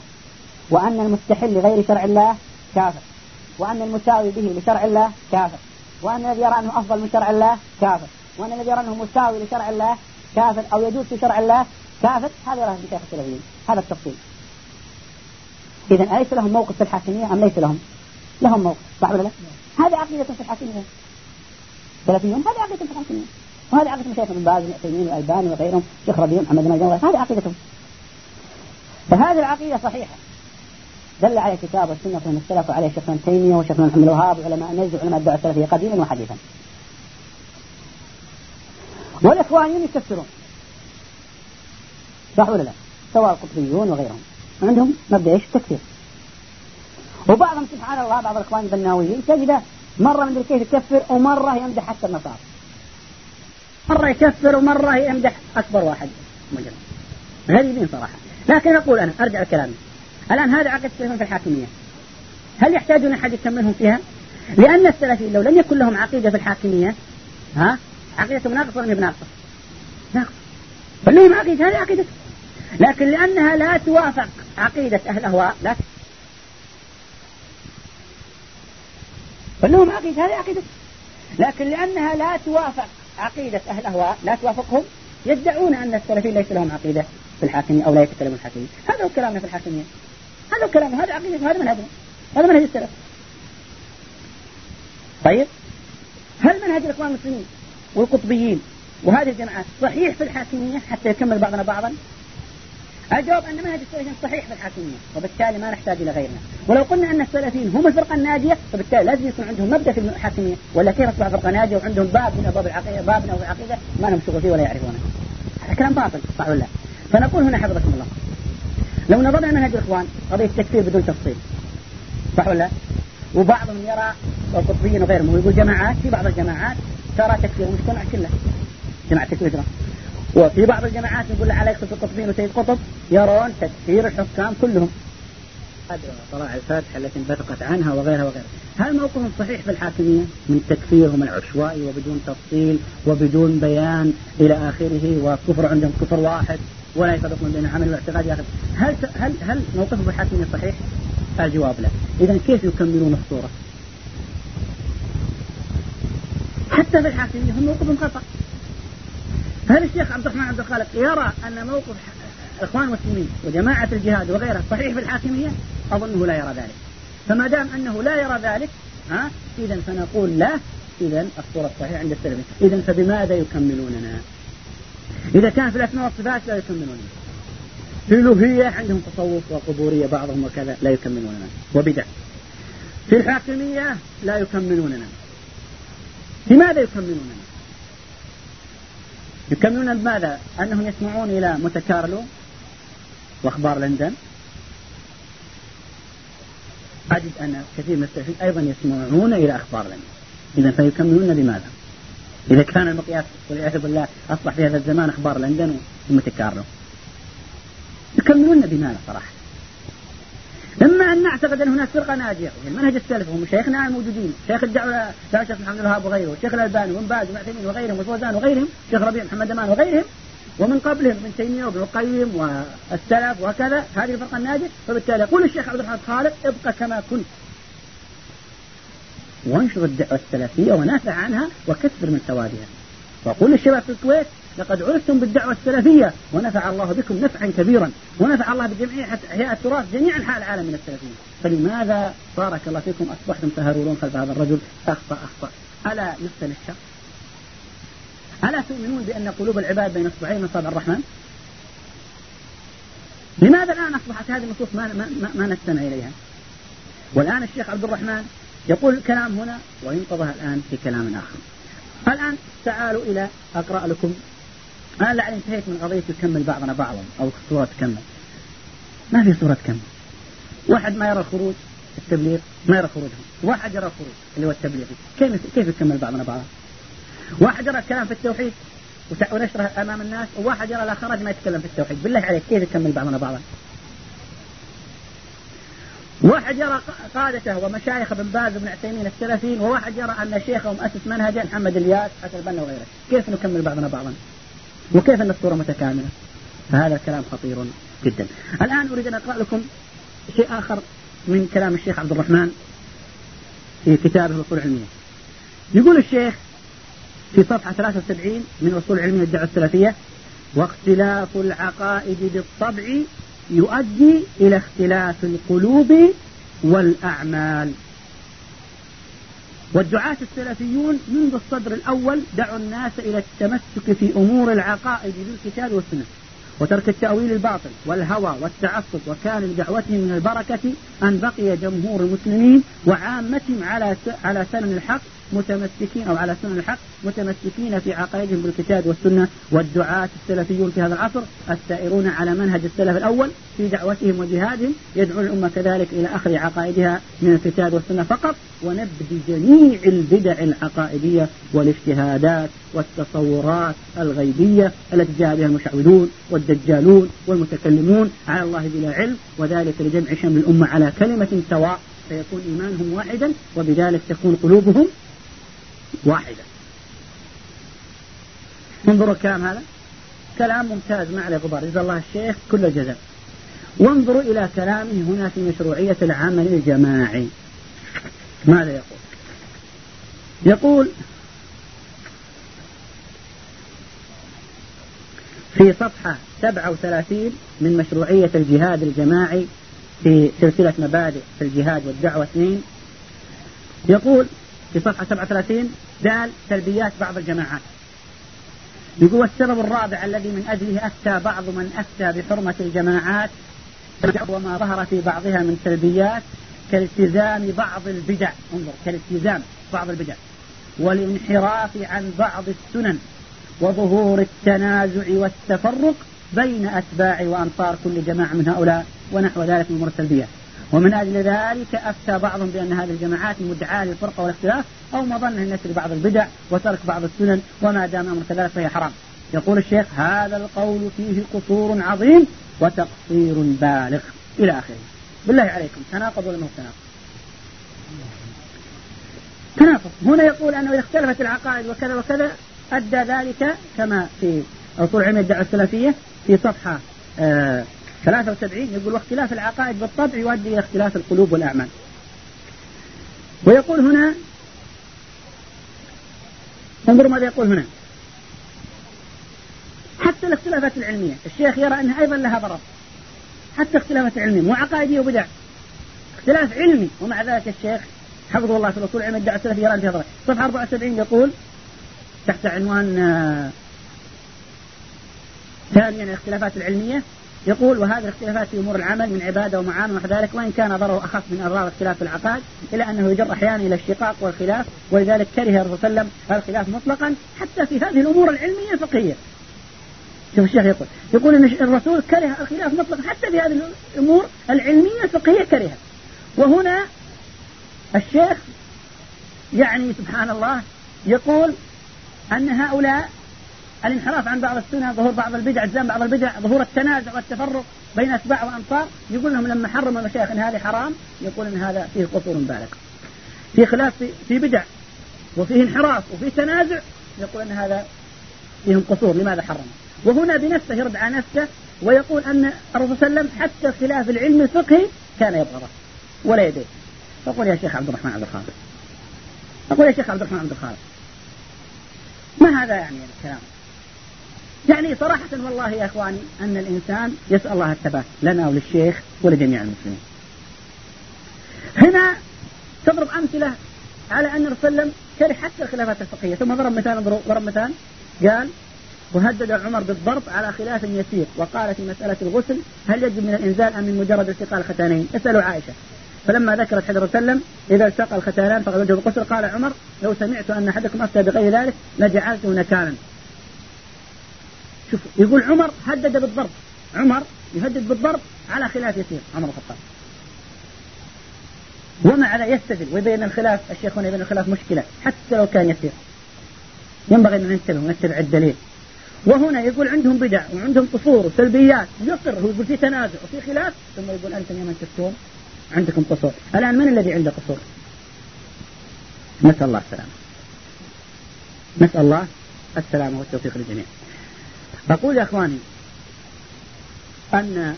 وأن المستحل لغير شرع الله كافر. وأن المساوي به لشرع الله كافر. وأن الذي يرى أنه أفضل من شرع الله كافر. وأن الذي يرى أنه مساوي لشرع الله كافر أو يجوز في شرع الله كافر. هذا يراه شيخ السلفيين هذا التفصيل. إذا أليس لهم موقف في الحاكمية أم ليس لهم؟ لهم موقف. صح ولا لا؟ هذه عقيدة في الحاكمية. سلفيون هذه عقيدة في الحاكمية. وهذه عقيدة مشايخ ابن باز والعثيمين والألباني وغيرهم شيخ ربيع محمد بن هذه عقيدتهم. فهذه العقيدة صحيحة. دل على الكتاب والسنة وفهم السلف وعليه شيخ ابن تيمية وشيخ محمد الوهاب وعلماء النجد وعلماء الدعوة السلفية قديما وحديثا. والإخوانيون يكفرون صح ولا لا؟ سواء القطبيون وغيرهم. عندهم مبدأ إيش؟ التكفير وبعضهم سبحان الله بعض الإخوان البناويين تجده مرة من كيف يكفر ومرة يمدح حتى النصارى. مرة يكفر ومرة يمدح. أكبر واحد. مجرم. غريبين صراحة. لكن أقول أنا أرجع لكلامي الآن هذا عقد في الحاكمية هل يحتاجون أحد يكملهم فيها؟ لأن السلفيين لو لم يكن لهم عقيدة في الحاكمية ها؟ عقيدتهم ناقصة ولا بناقصة؟ ناقصة فلهم عقيدة هذه عقيدتهم. لكن لأنها لا توافق عقيدة أهل الأهواء لا. فلهم عقيدة هذه عقيدة لكن لأنها لا توافق عقيدة أهل الأهواء لا توافقهم يدعون أن السلفيين ليس لهم عقيدة في الحاكمية أو لا يتكلمون الحاكمية. هذا هو كلامنا في الحاكمية. هذا هو كلامنا هذا عقيدة هذا منهجنا هذا منهج السلف. طيب؟ هل منهج الإخوان المسلمين والقطبيين وهذه الجماعات صحيح في الحاكمية حتى يكمل بعضنا بعضا؟ الجواب أن منهج السلفيين صحيح في الحاكمية وبالتالي ما نحتاج إلى غيرنا ولو قلنا أن السلفيين هم الفرقة الناجية فبالتالي لازم يكون عندهم مبدأ في الحاكمية ولا كيف أصبح فرقة ناجية وعندهم باب من أبواب العقيدة باب من أبواب العقيدة؟ ما لهم شغل فيه ولا يعرفونه. هذا كلام باطل صح ولا لا؟ فنقول هنا حفظكم الله. لو نظرنا منهج الإخوان قضية التكفير بدون تفصيل. صح ولا لا؟ وبعضهم يرى القطبيين وغيرهم ويقول جماعات في بعض الجماعات ترى تكفير المجتمع كله. جماعة تكفير وفي بعض الجماعات يقول على يقصد القطبين وسيد قطب يرون تكفير الحكام كلهم. طلع الفاتحة التي انبثقت عنها وغيرها وغيرها. هل موقفهم صحيح في الحاكمية؟ من تكفيرهم العشوائي وبدون تفصيل وبدون بيان إلى آخره والكفر عندهم كفر واحد ولا يفرقون بين عمل واعتقاد آخر. هل هل هل موقفهم في الحاكمية صحيح؟ الجواب لا. إذا كيف يكملون الصورة؟ حتى في الحاكمية هم موقفهم خطأ. هل الشيخ عبد الرحمن عبد الخالق يرى أن موقف إخوان المسلمين وجماعة الجهاد وغيرها صحيح في الحاكمية؟ أظنه لا يرى ذلك. فما دام أنه لا يرى ذلك ها إذا فنقول لا إذا الصورة الصحيحة عند السلفيين، إذا فبماذا يكملوننا؟ إذا كان في الأسماء والصفات لا يكملوننا. في الألوهية عندهم تصوف وقبورية بعضهم وكذا لا يكملوننا وبدع. في الحاكمية لا يكملوننا. لماذا يكملوننا؟ يكملون بماذا؟ أنهم يسمعون إلى مونte كارلو وأخبار لندن أجد أن كثير من السلفيين أيضا يسمعون إلى أخبار لندن إذا فيكملون بماذا؟ إذا كان المقياس والعياذ بالله أصبح في هذا الزمان أخبار لندن ومونte كارلو يكملون بماذا صراحة إما أن نعتقد أن هناك فرقة ناجية. المنهج السلف هم الموجودين. شيخ الدعوة دعوة الشيخ محمد الوهاب وغيره الشيخ الألباني وابن باز ومعتمين وغيرهم وفوزان وغيرهم الشيخ ربيع محمد أمان وغيرهم ومن قبلهم ابن تيمية وابن القيم والسلف وكذا هذه الفرقة الناجية. فبالتالي يقول الشيخ عبد الرحمن خالد ابقى كما كنت. وانشر الدعوة السلفية ونافع عنها وكثر من سوادها. وأقول للشباب في الكويت لقد عرفتم بالدعوة السلفية ونفع الله بكم نفعا كبيرا. ونفع الله بجميع هيئة التراث جميع أنحاء العالم من السلفيين. فلماذا بارك الله فيكم؟ أصبحتم تهرولون خلف هذا الرجل. أخطأ أخطأ. ألا يفتن الشر؟ ألا تؤمنون بأن قلوب العباد بين إصبعين من أصابع الرحمن؟ لماذا الآن أصبحت هذه النصوص ما, ما, ما, ما نستمع إليها؟ والآن الشيخ عبد الرحمن يقول الكلام هنا وينقضها الآن في كلام آخر. الآن تعالوا إلى أقرأ لكم أنا لعل انتهيت من قضية يكمل بعضنا بعضا أو الصورة تكمل. ما في صورة تكمل. واحد ما يرى الخروج التبليغ ما يرى خروجهم. واحد يرى الخروج اللي هو التبليغ. كيف كيف يكمل بعضنا بعضا؟ واحد يرى الكلام في التوحيد ونشره أمام الناس وواحد يرى لا خرج ما يتكلم في التوحيد. بالله عليك كيف يكمل بعضنا بعضا؟ واحد يرى قادته ومشايخ ابن باز وابن عثيمين السلفيين وواحد يرى أن شيخه مؤسس منهجه محمد الياس حسن البنا وغيره. كيف نكمل بعضنا بعضا؟ وكيف أن الصورة متكاملة؟ فهذا الكلام خطير جدا. الآن أريد أن أقرأ لكم شيء آخر من كلام الشيخ عبد الرحمن في كتابه الأصول العلمية. يقول الشيخ في صفحة 73 من أصول علمية الدعوة السلفية واختلاف العقائد بالطبع يؤدي إلى اختلاف القلوب والأعمال. والدعاة السلفيون منذ الصدر الأول دعوا الناس إلى التمسك في أمور العقائد بالكتاب والسنة وترك التأويل الباطل والهوى والتعصب وكان لدعوتهم من البركة أن بقي جمهور المسلمين وعامتهم على على سنن الحق متمسكين أو على سنن الحق متمسكين في عقائدهم بالكتاب والسنة والدعاة السلفيون في هذا العصر السائرون على منهج السلف الأول في دعوتهم وجهادهم يدعون الأمة كذلك إلى أخذ عقائدها من الكتاب والسنة فقط ونبذ جميع البدع العقائدية والاجتهادات والتصورات الغيبية التي جاء بها المشعوذون والدجالون والمتكلمون على الله بلا علم وذلك لجمع شمل الأمة على كلمة سواء فيكون إيمانهم واحدا وبذلك تكون قلوبهم واحدة. انظروا الكلام هذا. كلام ممتاز ما عليه غبار. جزا الله الشيخ كل الجزاء وانظروا إلى كلامه هنا في مشروعية العمل الجماعي. ماذا يقول؟ يقول في صفحة 37 من مشروعية الجهاد الجماعي في سلسلة مبادئ في الجهاد والدعوة اثنين يقول في صفحة 37 دال سلبيات بعض الجماعات. يقول السبب الرابع الذي من أجله أفتى بعض من أفتى بحرمة الجماعات وما ظهر في بعضها من سلبيات كالتزام بعض البدع. انظر كالتزام بعض البدع. والانحراف عن بعض السنن وظهور التنازع والتفرق بين أتباع وأنصار كل جماعة من هؤلاء ونحو ذلك من السلبيات ومن أجل ذلك أفتى بعضهم بأن هذه الجماعات مدعاة للفرقة والاختلاف أو مظنة النشر بعض البدع وترك بعض السنن وما دام أمر كذلك فهي حرام. يقول الشيخ هذا القول فيه قصور عظيم وتقصير بالغ. إلى آخره. بالله عليكم. تناقض ولا تناقض؟ تناقض. هنا يقول أنه إذا اختلفت العقائد وكذا وكذا أدى ذلك كما في أصول علم الدعوة السلفية في صفحة آه 73 يقول واختلاف العقائد بالطبع يؤدي إلى اختلاف القلوب والأعمال. ويقول هنا انظروا ماذا يقول هنا. حتى الاختلافات العلمية الشيخ يرى أنها أيضا لها ضرر. حتى اختلافات علمية مو عقائدية وبدع. اختلاف علمي ومع ذلك الشيخ حفظه الله في الأصول علم الدعوة السلفية يرى فيها ضرر. صفحة 74 يقول تحت عنوان آه، ثانيا الاختلافات العلمية يقول وهذه الاختلافات في أمور العمل من عبادة ومعامله ونحو ذلك وإن كان ضرره أخف من أضرار اختلاف العقائد إلا أنه يجر أحيانا إلى الشقاق والخلاف ولذلك كره الرسول صلى الله عليه وسلم الخلاف مطلقا حتى في هذه الأمور العلمية الفقهية. شوف الشيخ يقول يقول إن الرسول كره الخلاف مطلقا حتى في هذه الأمور العلمية الفقهية كرهها وهنا الشيخ يعني سبحان الله يقول أن هؤلاء الانحراف عن بعض السنة ظهور بعض البدع الزام بعض البدع ظهور التنازع والتفرق بين أتباع وأنصار. يقول لهم لما حرموا المشايخ أن هذه حرام يقول أن هذا فيه قصور بالغ. في خلاف في, في بدع وفيه انحراف وفيه تنازع يقول أن هذا فيهم قصور. لماذا حرم؟ وهنا بنفسه يرد على نفسه ويقول أن الرسول صلى الله عليه وسلم حتى الخلاف العلمي الفقهي كان يبغضه ولا يديه فقول يا شيخ عبد الرحمن عبد الخالق. أقول يا شيخ عبد الرحمن عبد الخالق. ما هذا يعني الكلام؟ يعني صراحة والله يا إخواني أن الإنسان يسأل الله الثبات لنا وللشيخ ولجميع المسلمين. هنا تضرب أمثلة على أن الرسول صلى الله عليه وسلم كره حتى الخلافات الفقهية. ثم ضرب مثال ضرب مثال قال وهدد عمر بالضرب على خلاف يسير وقال في مسألة الغسل هل يجب من الإنزال أم من مجرد التقاء الختانين؟ اسألوا عائشة. فلما ذكرت حديث وسلم إذا التقى الختانان فقد وجب الغسل. قال عمر لو سمعت أن أحدكم أفتى بغير ذلك لجعلته نكالا. شوف يقول عمر هدد بالضرب. عمر يهدد بالضرب على خلاف يسير عمر الخطاب. ومع ذا يستدل ويبين الخلاف الشيخ هنا يبين الخلاف مشكلة حتى لو كان يسير. ينبغي أن ننتبه ونتبع الدليل. وهنا يقول عندهم بدع وعندهم قصور وسلبيات. يقر هو يقول في تنازع وفي خلاف ثم يقول أنتم يا من تفتون؟ عندكم قصور. الآن من الذي عنده قصور؟ نسأل الله السلامة. نسأل الله السلامة والتوفيق للجميع. أقول يا إخواني أن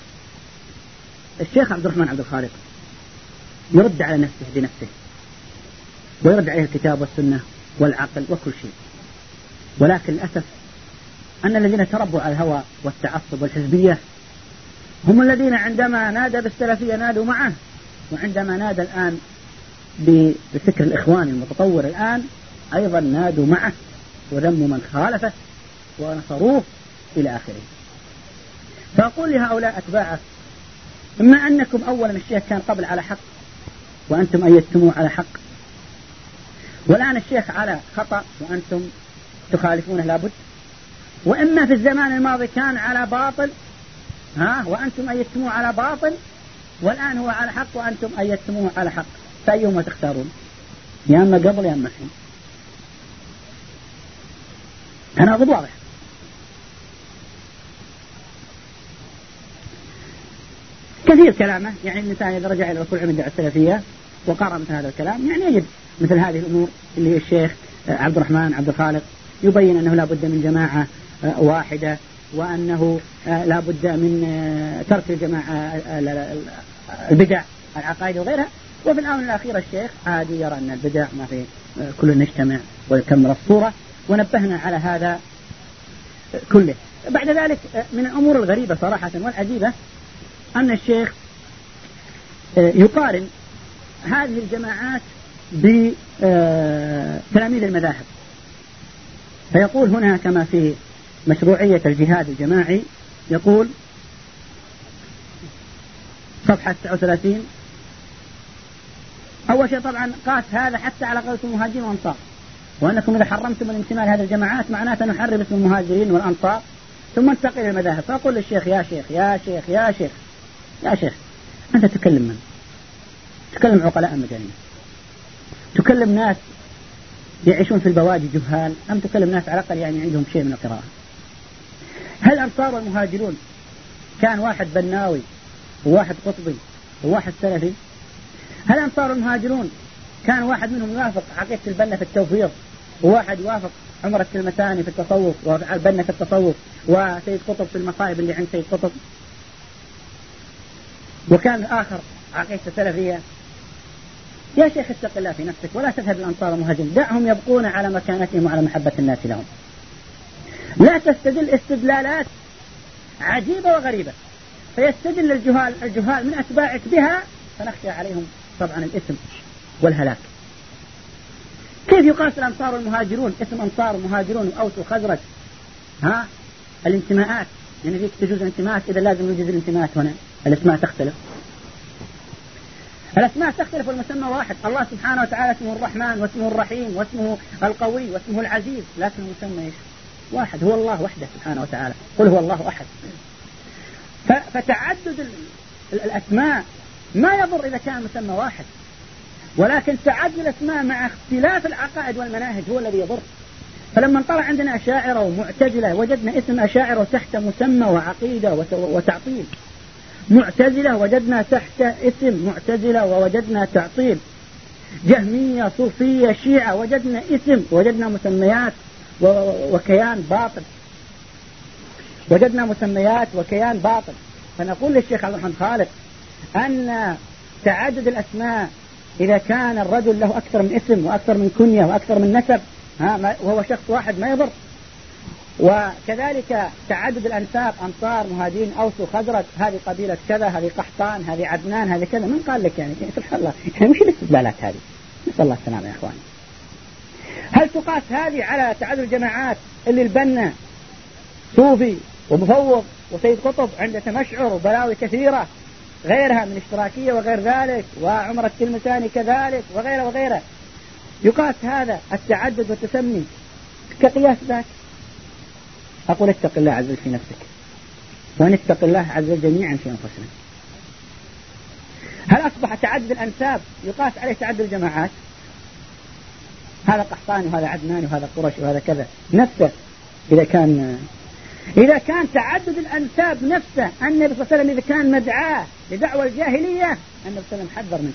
الشيخ عبد الرحمن عبد الخالق يرد على نفسه بنفسه ويرد عليه الكتاب والسنة والعقل وكل شيء. ولكن للأسف أن الذين تربوا على الهوى والتعصب والحزبية هم الذين عندما نادى بالسلفية نادوا معه وعندما نادى الآن بفكر الإخوان المتطور الآن أيضا نادوا معه وذموا من خالفه ونصروه. إلى آخره. فأقول لهؤلاء أتباعه إما أنكم أولا الشيخ كان قبل على حق وأنتم أيدتموه على حق والآن الشيخ على خطأ وأنتم تخالفونه لابد وإما في الزمان الماضي كان على باطل ها وأنتم أيدتموه على باطل والآن هو على حق وأنتم أيدتموه على حق. فأيهما تختارون؟ يا أما قبل يا أما الحين تناقض واضح. كثير كلامه. يعني الإنسان إذا رجع إلى رسول علم السلفية وقرأ مثل هذا الكلام يعني يجد مثل هذه الأمور اللي الشيخ عبد الرحمن عبد الخالق يبين أنه لا بد من جماعة آه، واحدة وأنه آه، لا بد من آه، ترك الجماعة البدع العقائد وغيرها. وفي الآونة الأخيرة الشيخ عادي يرى أن البدع ما في كل نجتمع ونكمل الصورة. ونبهنا على هذا كله. بعد ذلك من الأمور الغريبة صراحة والعجيبة أن الشيخ يقارن هذه الجماعات بتلاميذ المذاهب. فيقول هنا كما في مشروعية الجهاد الجماعي يقول صفحة 39 أول شيء طبعا قاس هذا حتى على قولة المهاجرين والأنصار. وأنكم إذا حرمتم الانتماء لهذه الجماعات معناته نحرم اسم المهاجرين والأنصار ثم انتقل إلى المذاهب. فأقول للشيخ يا شيخ يا شيخ يا شيخ يا شيخ أنت تكلم من؟ تكلم عقلاء المجانين تكلم ناس يعيشون في البوادي جهال أم تكلم ناس على الأقل يعني عندهم شيء من القراءة؟ هل الأنصار والمهاجرون كان واحد بناوي وواحد قطبي وواحد سلفي؟ هل الأنصار والمهاجرون كان واحد منهم يوافق عقيدة البنا في التوفيق وواحد يوافق عمر الكلمتاني في التصوف والبنا في التصوف وسيد قطب في المصائب اللي عند سيد قطب؟ وكان آخر عقيدة سلفية يا شيخ اتق الله في نفسك ولا تذهب الأنصار والمهاجرين دعهم يبقون على مكانتهم وعلى محبة الناس لهم. لا تستدل استدلالات عجيبة وغريبة. فيستدل الجهال الجهال من أتباعك بها فنخشى عليهم طبعا الإثم والهلاك. كيف يقاس الأنصار والمهاجرون اسم أنصار ومهاجرون وأوس وخزرج ها؟ الانتماءات. يعني فيك تجوز الانتماءات إذا لازم نجوز الانتماءات هنا. الأسماء تختلف. الأسماء تختلف والمسمى واحد. الله سبحانه وتعالى اسمه الرحمن واسمه الرحيم واسمه القوي واسمه العزيز. لكن المسمى إيش؟ واحد. هو الله وحده سبحانه وتعالى. قل هو الله أحد. فتعدد الأسماء ما يضر إذا كان مسمى واحد. ولكن تعدد الأسماء مع اختلاف العقائد والمناهج هو الذي يضر. فلما طلع عندنا أشاعرة ومعتزلة وجدنا اسم أشاعرة تحت مسمى وعقيدة وتعطيل. معتزلة وجدنا تحت اسم معتزلة ووجدنا تعطيل. جهمية صوفية شيعة وجدنا اسم وجدنا مسميات وكيان باطل. وجدنا مسميات وكيان باطل. فنقول للشيخ عبد الرحمن خالد أن تعدد الأسماء إذا كان الرجل له أكثر من اسم وأكثر من كنية وأكثر من نسب ها وهو شخص واحد ما يضر. وكذلك تعدد الأنساب أنصار مهاجرين أوس وخزرج. هذه قبيلة كذا هذه قحطان هذه عدنان هذه كذا. من قال لك يعني؟ سبحان الله. يعني وش الاستدلالات هذه. نسأل الله السلامة يا إخواني. هل تقاس هذه على تعدد الجماعات اللي البنا صوفي ومفوض وسيد قطب عنده تمشعر وبلاوي كثيرة غيرها من اشتراكية وغير ذلك وعمر التلمساني كذلك وغيره وغيره؟ يقاس هذا التعدد والتسمي كقياس ذاك؟ أقول اتق الله عز وجل في نفسك. ونتق الله عز وجل جميعا في أنفسنا. هل أصبح تعدد الأنساب يقاس عليه تعدد الجماعات؟ هذا قحطاني وهذا عدناني وهذا قرش وهذا كذا. نفسه إذا كان إذا كان تعدد الأنساب نفسه النبي صلى الله عليه وسلم إذا كان مدعاه لدعوة الجاهلية النبي صلى الله عليه وسلم حذر منه.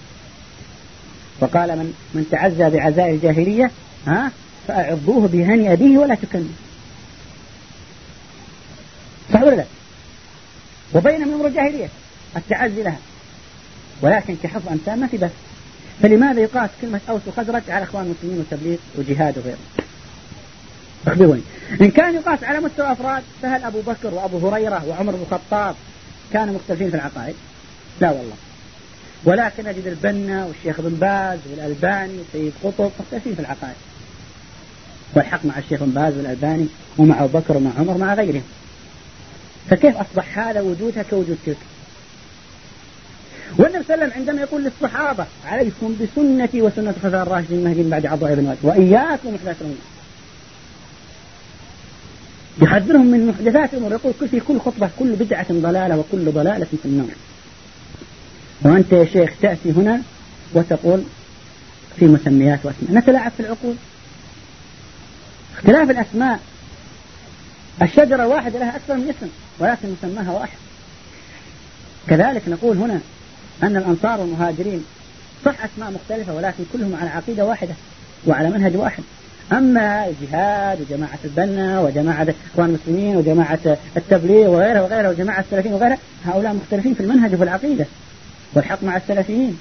وقال من من تعزى بعزاء الجاهلية ها فأعضوه بهني أبيه ولا تكلم. صح ولا لا؟ وبين من أمر الجاهلية التعزي لها. ولكن كحفظ أنساب ما في بس فلماذا يقاس كلمة أوس وخزرج على إخوان المسلمين وتبليغ وجهاد وغيره؟ أخبروني. إن كان يقاس على مستوى أفراد فهل أبو بكر وأبو هريرة وعمر بن الخطاب كانوا مختلفين في العقائد؟ لا والله. ولكن نجد البنا والشيخ بن باز والألباني وسيد قطب مختلفين في العقائد. والحق مع الشيخ بن باز والألباني ومع أبو بكر ومع عمر مع غيرهم. فكيف أصبح هذا وجودها كوجود تلك؟ والنبي صلى الله عليه وسلم عندما يقول للصحابة عليكم بسنتي وسنة الخلفاء الراشدين المهديين بعد الله بن وائل وإياكم محدثات الأمور يحذرهم من محدثات الأمور يقول في كل خطبة كل بدعة ضلالة وكل ضلالة في النار. وأنت يا شيخ تأتي هنا وتقول في مسميات وأسماء. نتلاعب في العقول. اختلاف الأسماء الشجرة واحدة لها أكثر من اسم ولكن مسماها واحد. كذلك نقول هنا أن الأنصار والمهاجرين صح أسماء مختلفة ولكن كلهم على عقيدة واحدة وعلى منهج واحد. أما الجهاد وجماعة البنا وجماعة إخوان المسلمين وجماعة التبليغ وغيرها وغيرها وجماعة السلفيين وغيرها هؤلاء مختلفين في المنهج وفي العقيدة والحق مع السلفيين.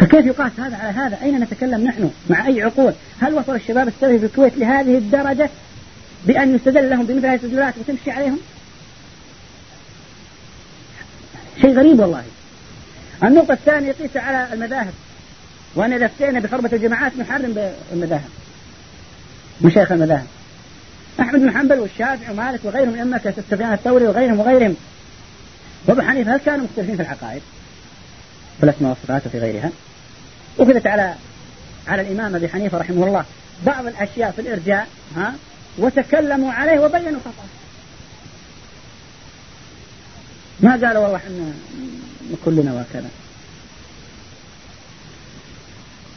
فكيف يقاس هذا على هذا؟ أين نتكلم نحن مع أي عقول؟ هل وصل الشباب السلفي في الكويت لهذه الدرجة بأن يستدل لهم بمثل هذه الاستدلالات وتمشي عليهم؟ شيء غريب والله. النقطة الثانية قيس على المذاهب. وأن إذا أفتينا بحرمة الجماعات نحرم بالمذاهب. مشايخ المذاهب. أحمد بن حنبل والشافعي ومالك وغيرهم من أئمة كسفيان الثوري وغيرهم وغيرهم. وأبو حنيفة هل كانوا مختلفين في العقائد؟ في الأسماء والصفات وفي غيرها؟ أخذت على على الإمام أبي حنيفة رحمه الله بعض الأشياء في الإرجاء ها وتكلموا عليه وبينوا خطأه ما قالوا والله إحنا كلنا وكذا.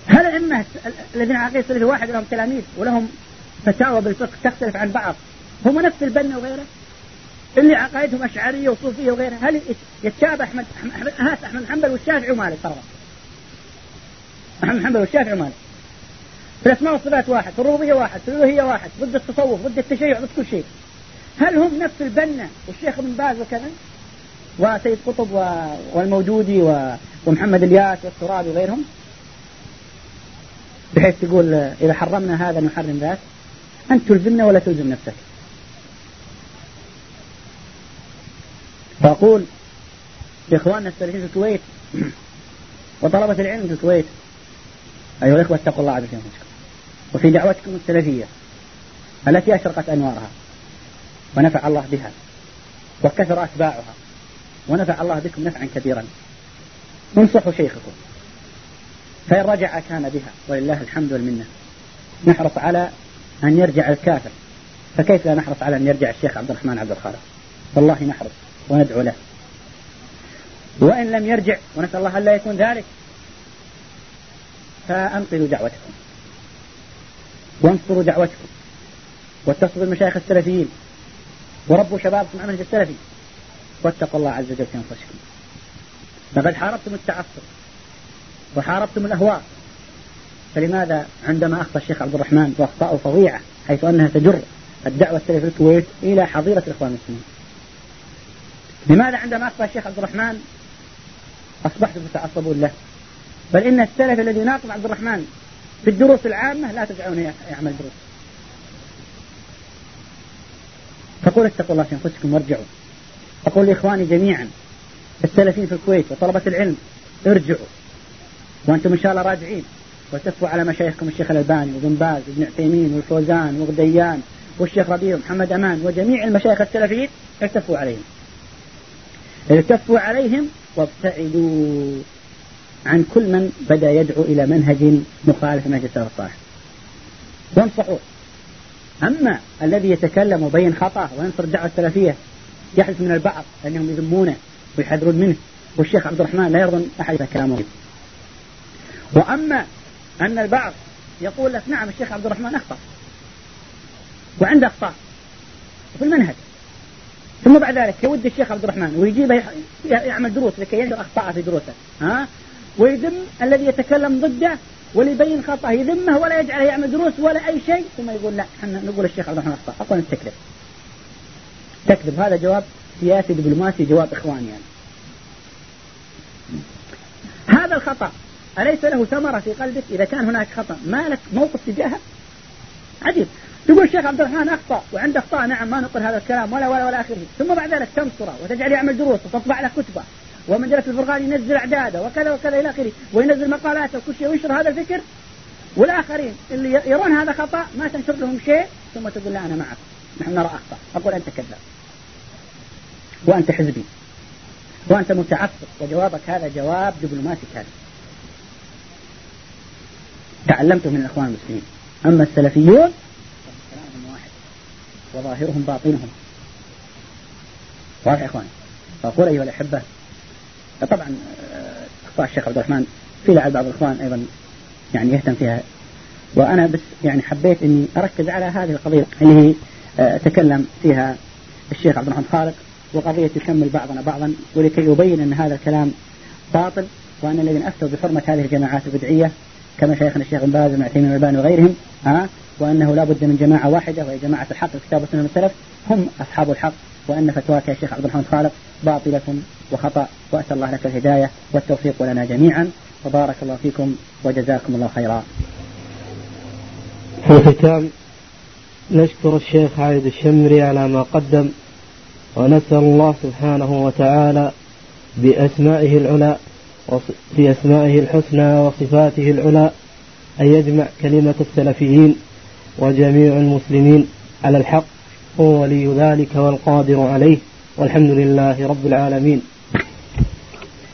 هل الأئمة الذين على السلفي واحد لهم تلاميذ ولهم فتاوى بالفقه تختلف عن بعض؟ هم نفس البنا وغيره؟ اللي عقائدهم أشعرية وصوفية وغيرها هل يتشابه أحمد هات أحمد حنبل والشافعي ومالك؟ فرضا أحمد حنبل والشافعي ومالك. في الأسماء والصفات واحد في الربوبية واحد في الألوهية واحد ضد التصوف ضد التشيع ضد كل شيء. هل هم نفس البنا والشيخ ابن باز وكذا؟ وسيد قطب والموجودي ومحمد الياس والترابي وغيرهم؟ بحيث تقول إذا حرمنا هذا نحرم ذاك. أنت تلزمنا ولا تلزم نفسك. فأقول لإخواننا السلفيين في الكويت وطلبة العلم في الكويت أيها الإخوة اتقوا الله عز وجل. وفي دعوتكم السلفية التي أشرقت أنوارها ونفع الله بها وكثر أتباعها ونفع الله بكم نفعا كبيرا. انصحوا شيخكم. فإن رجع كان بها ولله الحمد والمنة. نحرص على أن يرجع الكافر. فكيف لا نحرص على أن يرجع الشيخ عبد الرحمن عبد الخالق؟ والله نحرص وندعو له. وإن لم يرجع ونسأل الله ألا يكون ذلك. فأنقذوا دعوتكم. وانصروا دعوتكم. واتصلوا بالمشايخ السلفيين. وربوا شبابكم على المنهج السلفي. واتقوا الله عز وجل في أنفسكم. لقد حاربتم التعصب. وحاربتم الأهواء. فلماذا عندما أخطأ الشيخ عبد الرحمن وأخطاءه فظيعة حيث أنها تجر الدعوة السلفية في الكويت إلى حظيرة الإخوان المسلمين؟ لماذا عندما أخطأ الشيخ عبد الرحمن أصبحتم تتعصبون له؟ بل إن السلف الذي يناقض عبد الرحمن في الدروس العامة لا تدعونه يعمل دروس. فقول اتقوا الله في أنفسكم وارجعوا. أقول لإخواني جميعا السلفيين في الكويت وطلبة العلم ارجعوا. وأنتم إن شاء الله راجعين. وتفوا على مشايخكم الشيخ الألباني وابن باز وابن عثيمين والفوزان وغديان والشيخ ربيع ومحمد أمان وجميع المشايخ السلفيين التفوا عليهم. التفوا عليهم وابتعدوا. عن كل من بدأ يدعو إلى منهج مخالف منهج السلف الصالح وانصحوه أما الذي يتكلم وبين خطأ وينصر الدعوة السلفية يحدث من البعض أنهم يذمونه ويحذرون منه والشيخ عبد الرحمن لا يرضى أحد كلامه. وأما أن البعض يقول لك نعم الشيخ عبد الرحمن أخطأ. وعنده أخطاء في المنهج. ثم بعد ذلك يود الشيخ عبد الرحمن ويجيبه يعمل دروس لكي ينشر أخطاء في دروسه. ها؟ ويذم الذي يتكلم ضده واللي يبين خطأه يذمه ولا يجعله يعمل دروس ولا أي شيء ثم يقول لا إحنا نقول الشيخ عبد الرحمن أخطأ. أقول تكذب. تكذب. هذا جواب سياسي دبلوماسي جواب إخواني يعني. هذا الخطأ أليس له ثمرة في قلبك؟ إذا كان هناك خطأ ما لك موقف تجاهه؟ عجيب. تقول الشيخ عبد الرحمن أخطأ وعنده أخطاء نعم ما نقل هذا الكلام ولا ولا ولا آخره. ثم بعد ذلك تنصره وتجعل يعمل دروس وتطبع له كتبة. ومجلة الفرقان ينزل أعداده وكذا وكذا إلى آخره وينزل مقالاته وكل شيء وينشر هذا الفكر. والآخرين اللي يرون هذا خطأ ما تنشر لهم شيء ثم تقول لا أنا معك. نحن نرى أخطاء أقول أنت كذاب. وأنت حزبي. وأنت متعصب وجوابك هذا جواب دبلوماسي كاذب تعلمته من الإخوان المسلمين. أما السلفيون كلامهم واحد. وظاهرهم باطنهم. واضح يا إخوان؟ فأقول أيها الأحبة طبعا آه، أخطاء الشيخ عبد الرحمن في لعل بعض الإخوان أيضا يعني يهتم فيها. وأنا بس يعني حبيت أني أركز على هذه القضية اللي هي آه، تكلم فيها الشيخ عبد الرحمن خالق وقضية يكمل بعضنا بعضا ولكي يبين أن هذا الكلام باطل وأن الذين أفتوا بحرمة هذه الجماعات البدعية كما شيخنا الشيخ بن باز وابن عثيمين وغيرهم ها وأنه لا بد من جماعة واحدة وهي جماعة الحق الكتاب والسنة والسلف هم أصحاب الحق وأن فتواك يا شيخ عبد الرحمن خالق باطلة وخطأ وأسأل الله لك الهداية والتوفيق لنا جميعا. وبارك الله فيكم وجزاكم الله خيرا. في الختام نشكر الشيخ عايد الشمري على ما قدم ونسأل الله سبحانه وتعالى بأسمائه العلى بأسمائه الحسنى وصفاته العلى أن يجمع كلمة السلفيين وجميع المسلمين على الحق. هو ولي ذلك والقادر عليه. والحمد لله رب العالمين.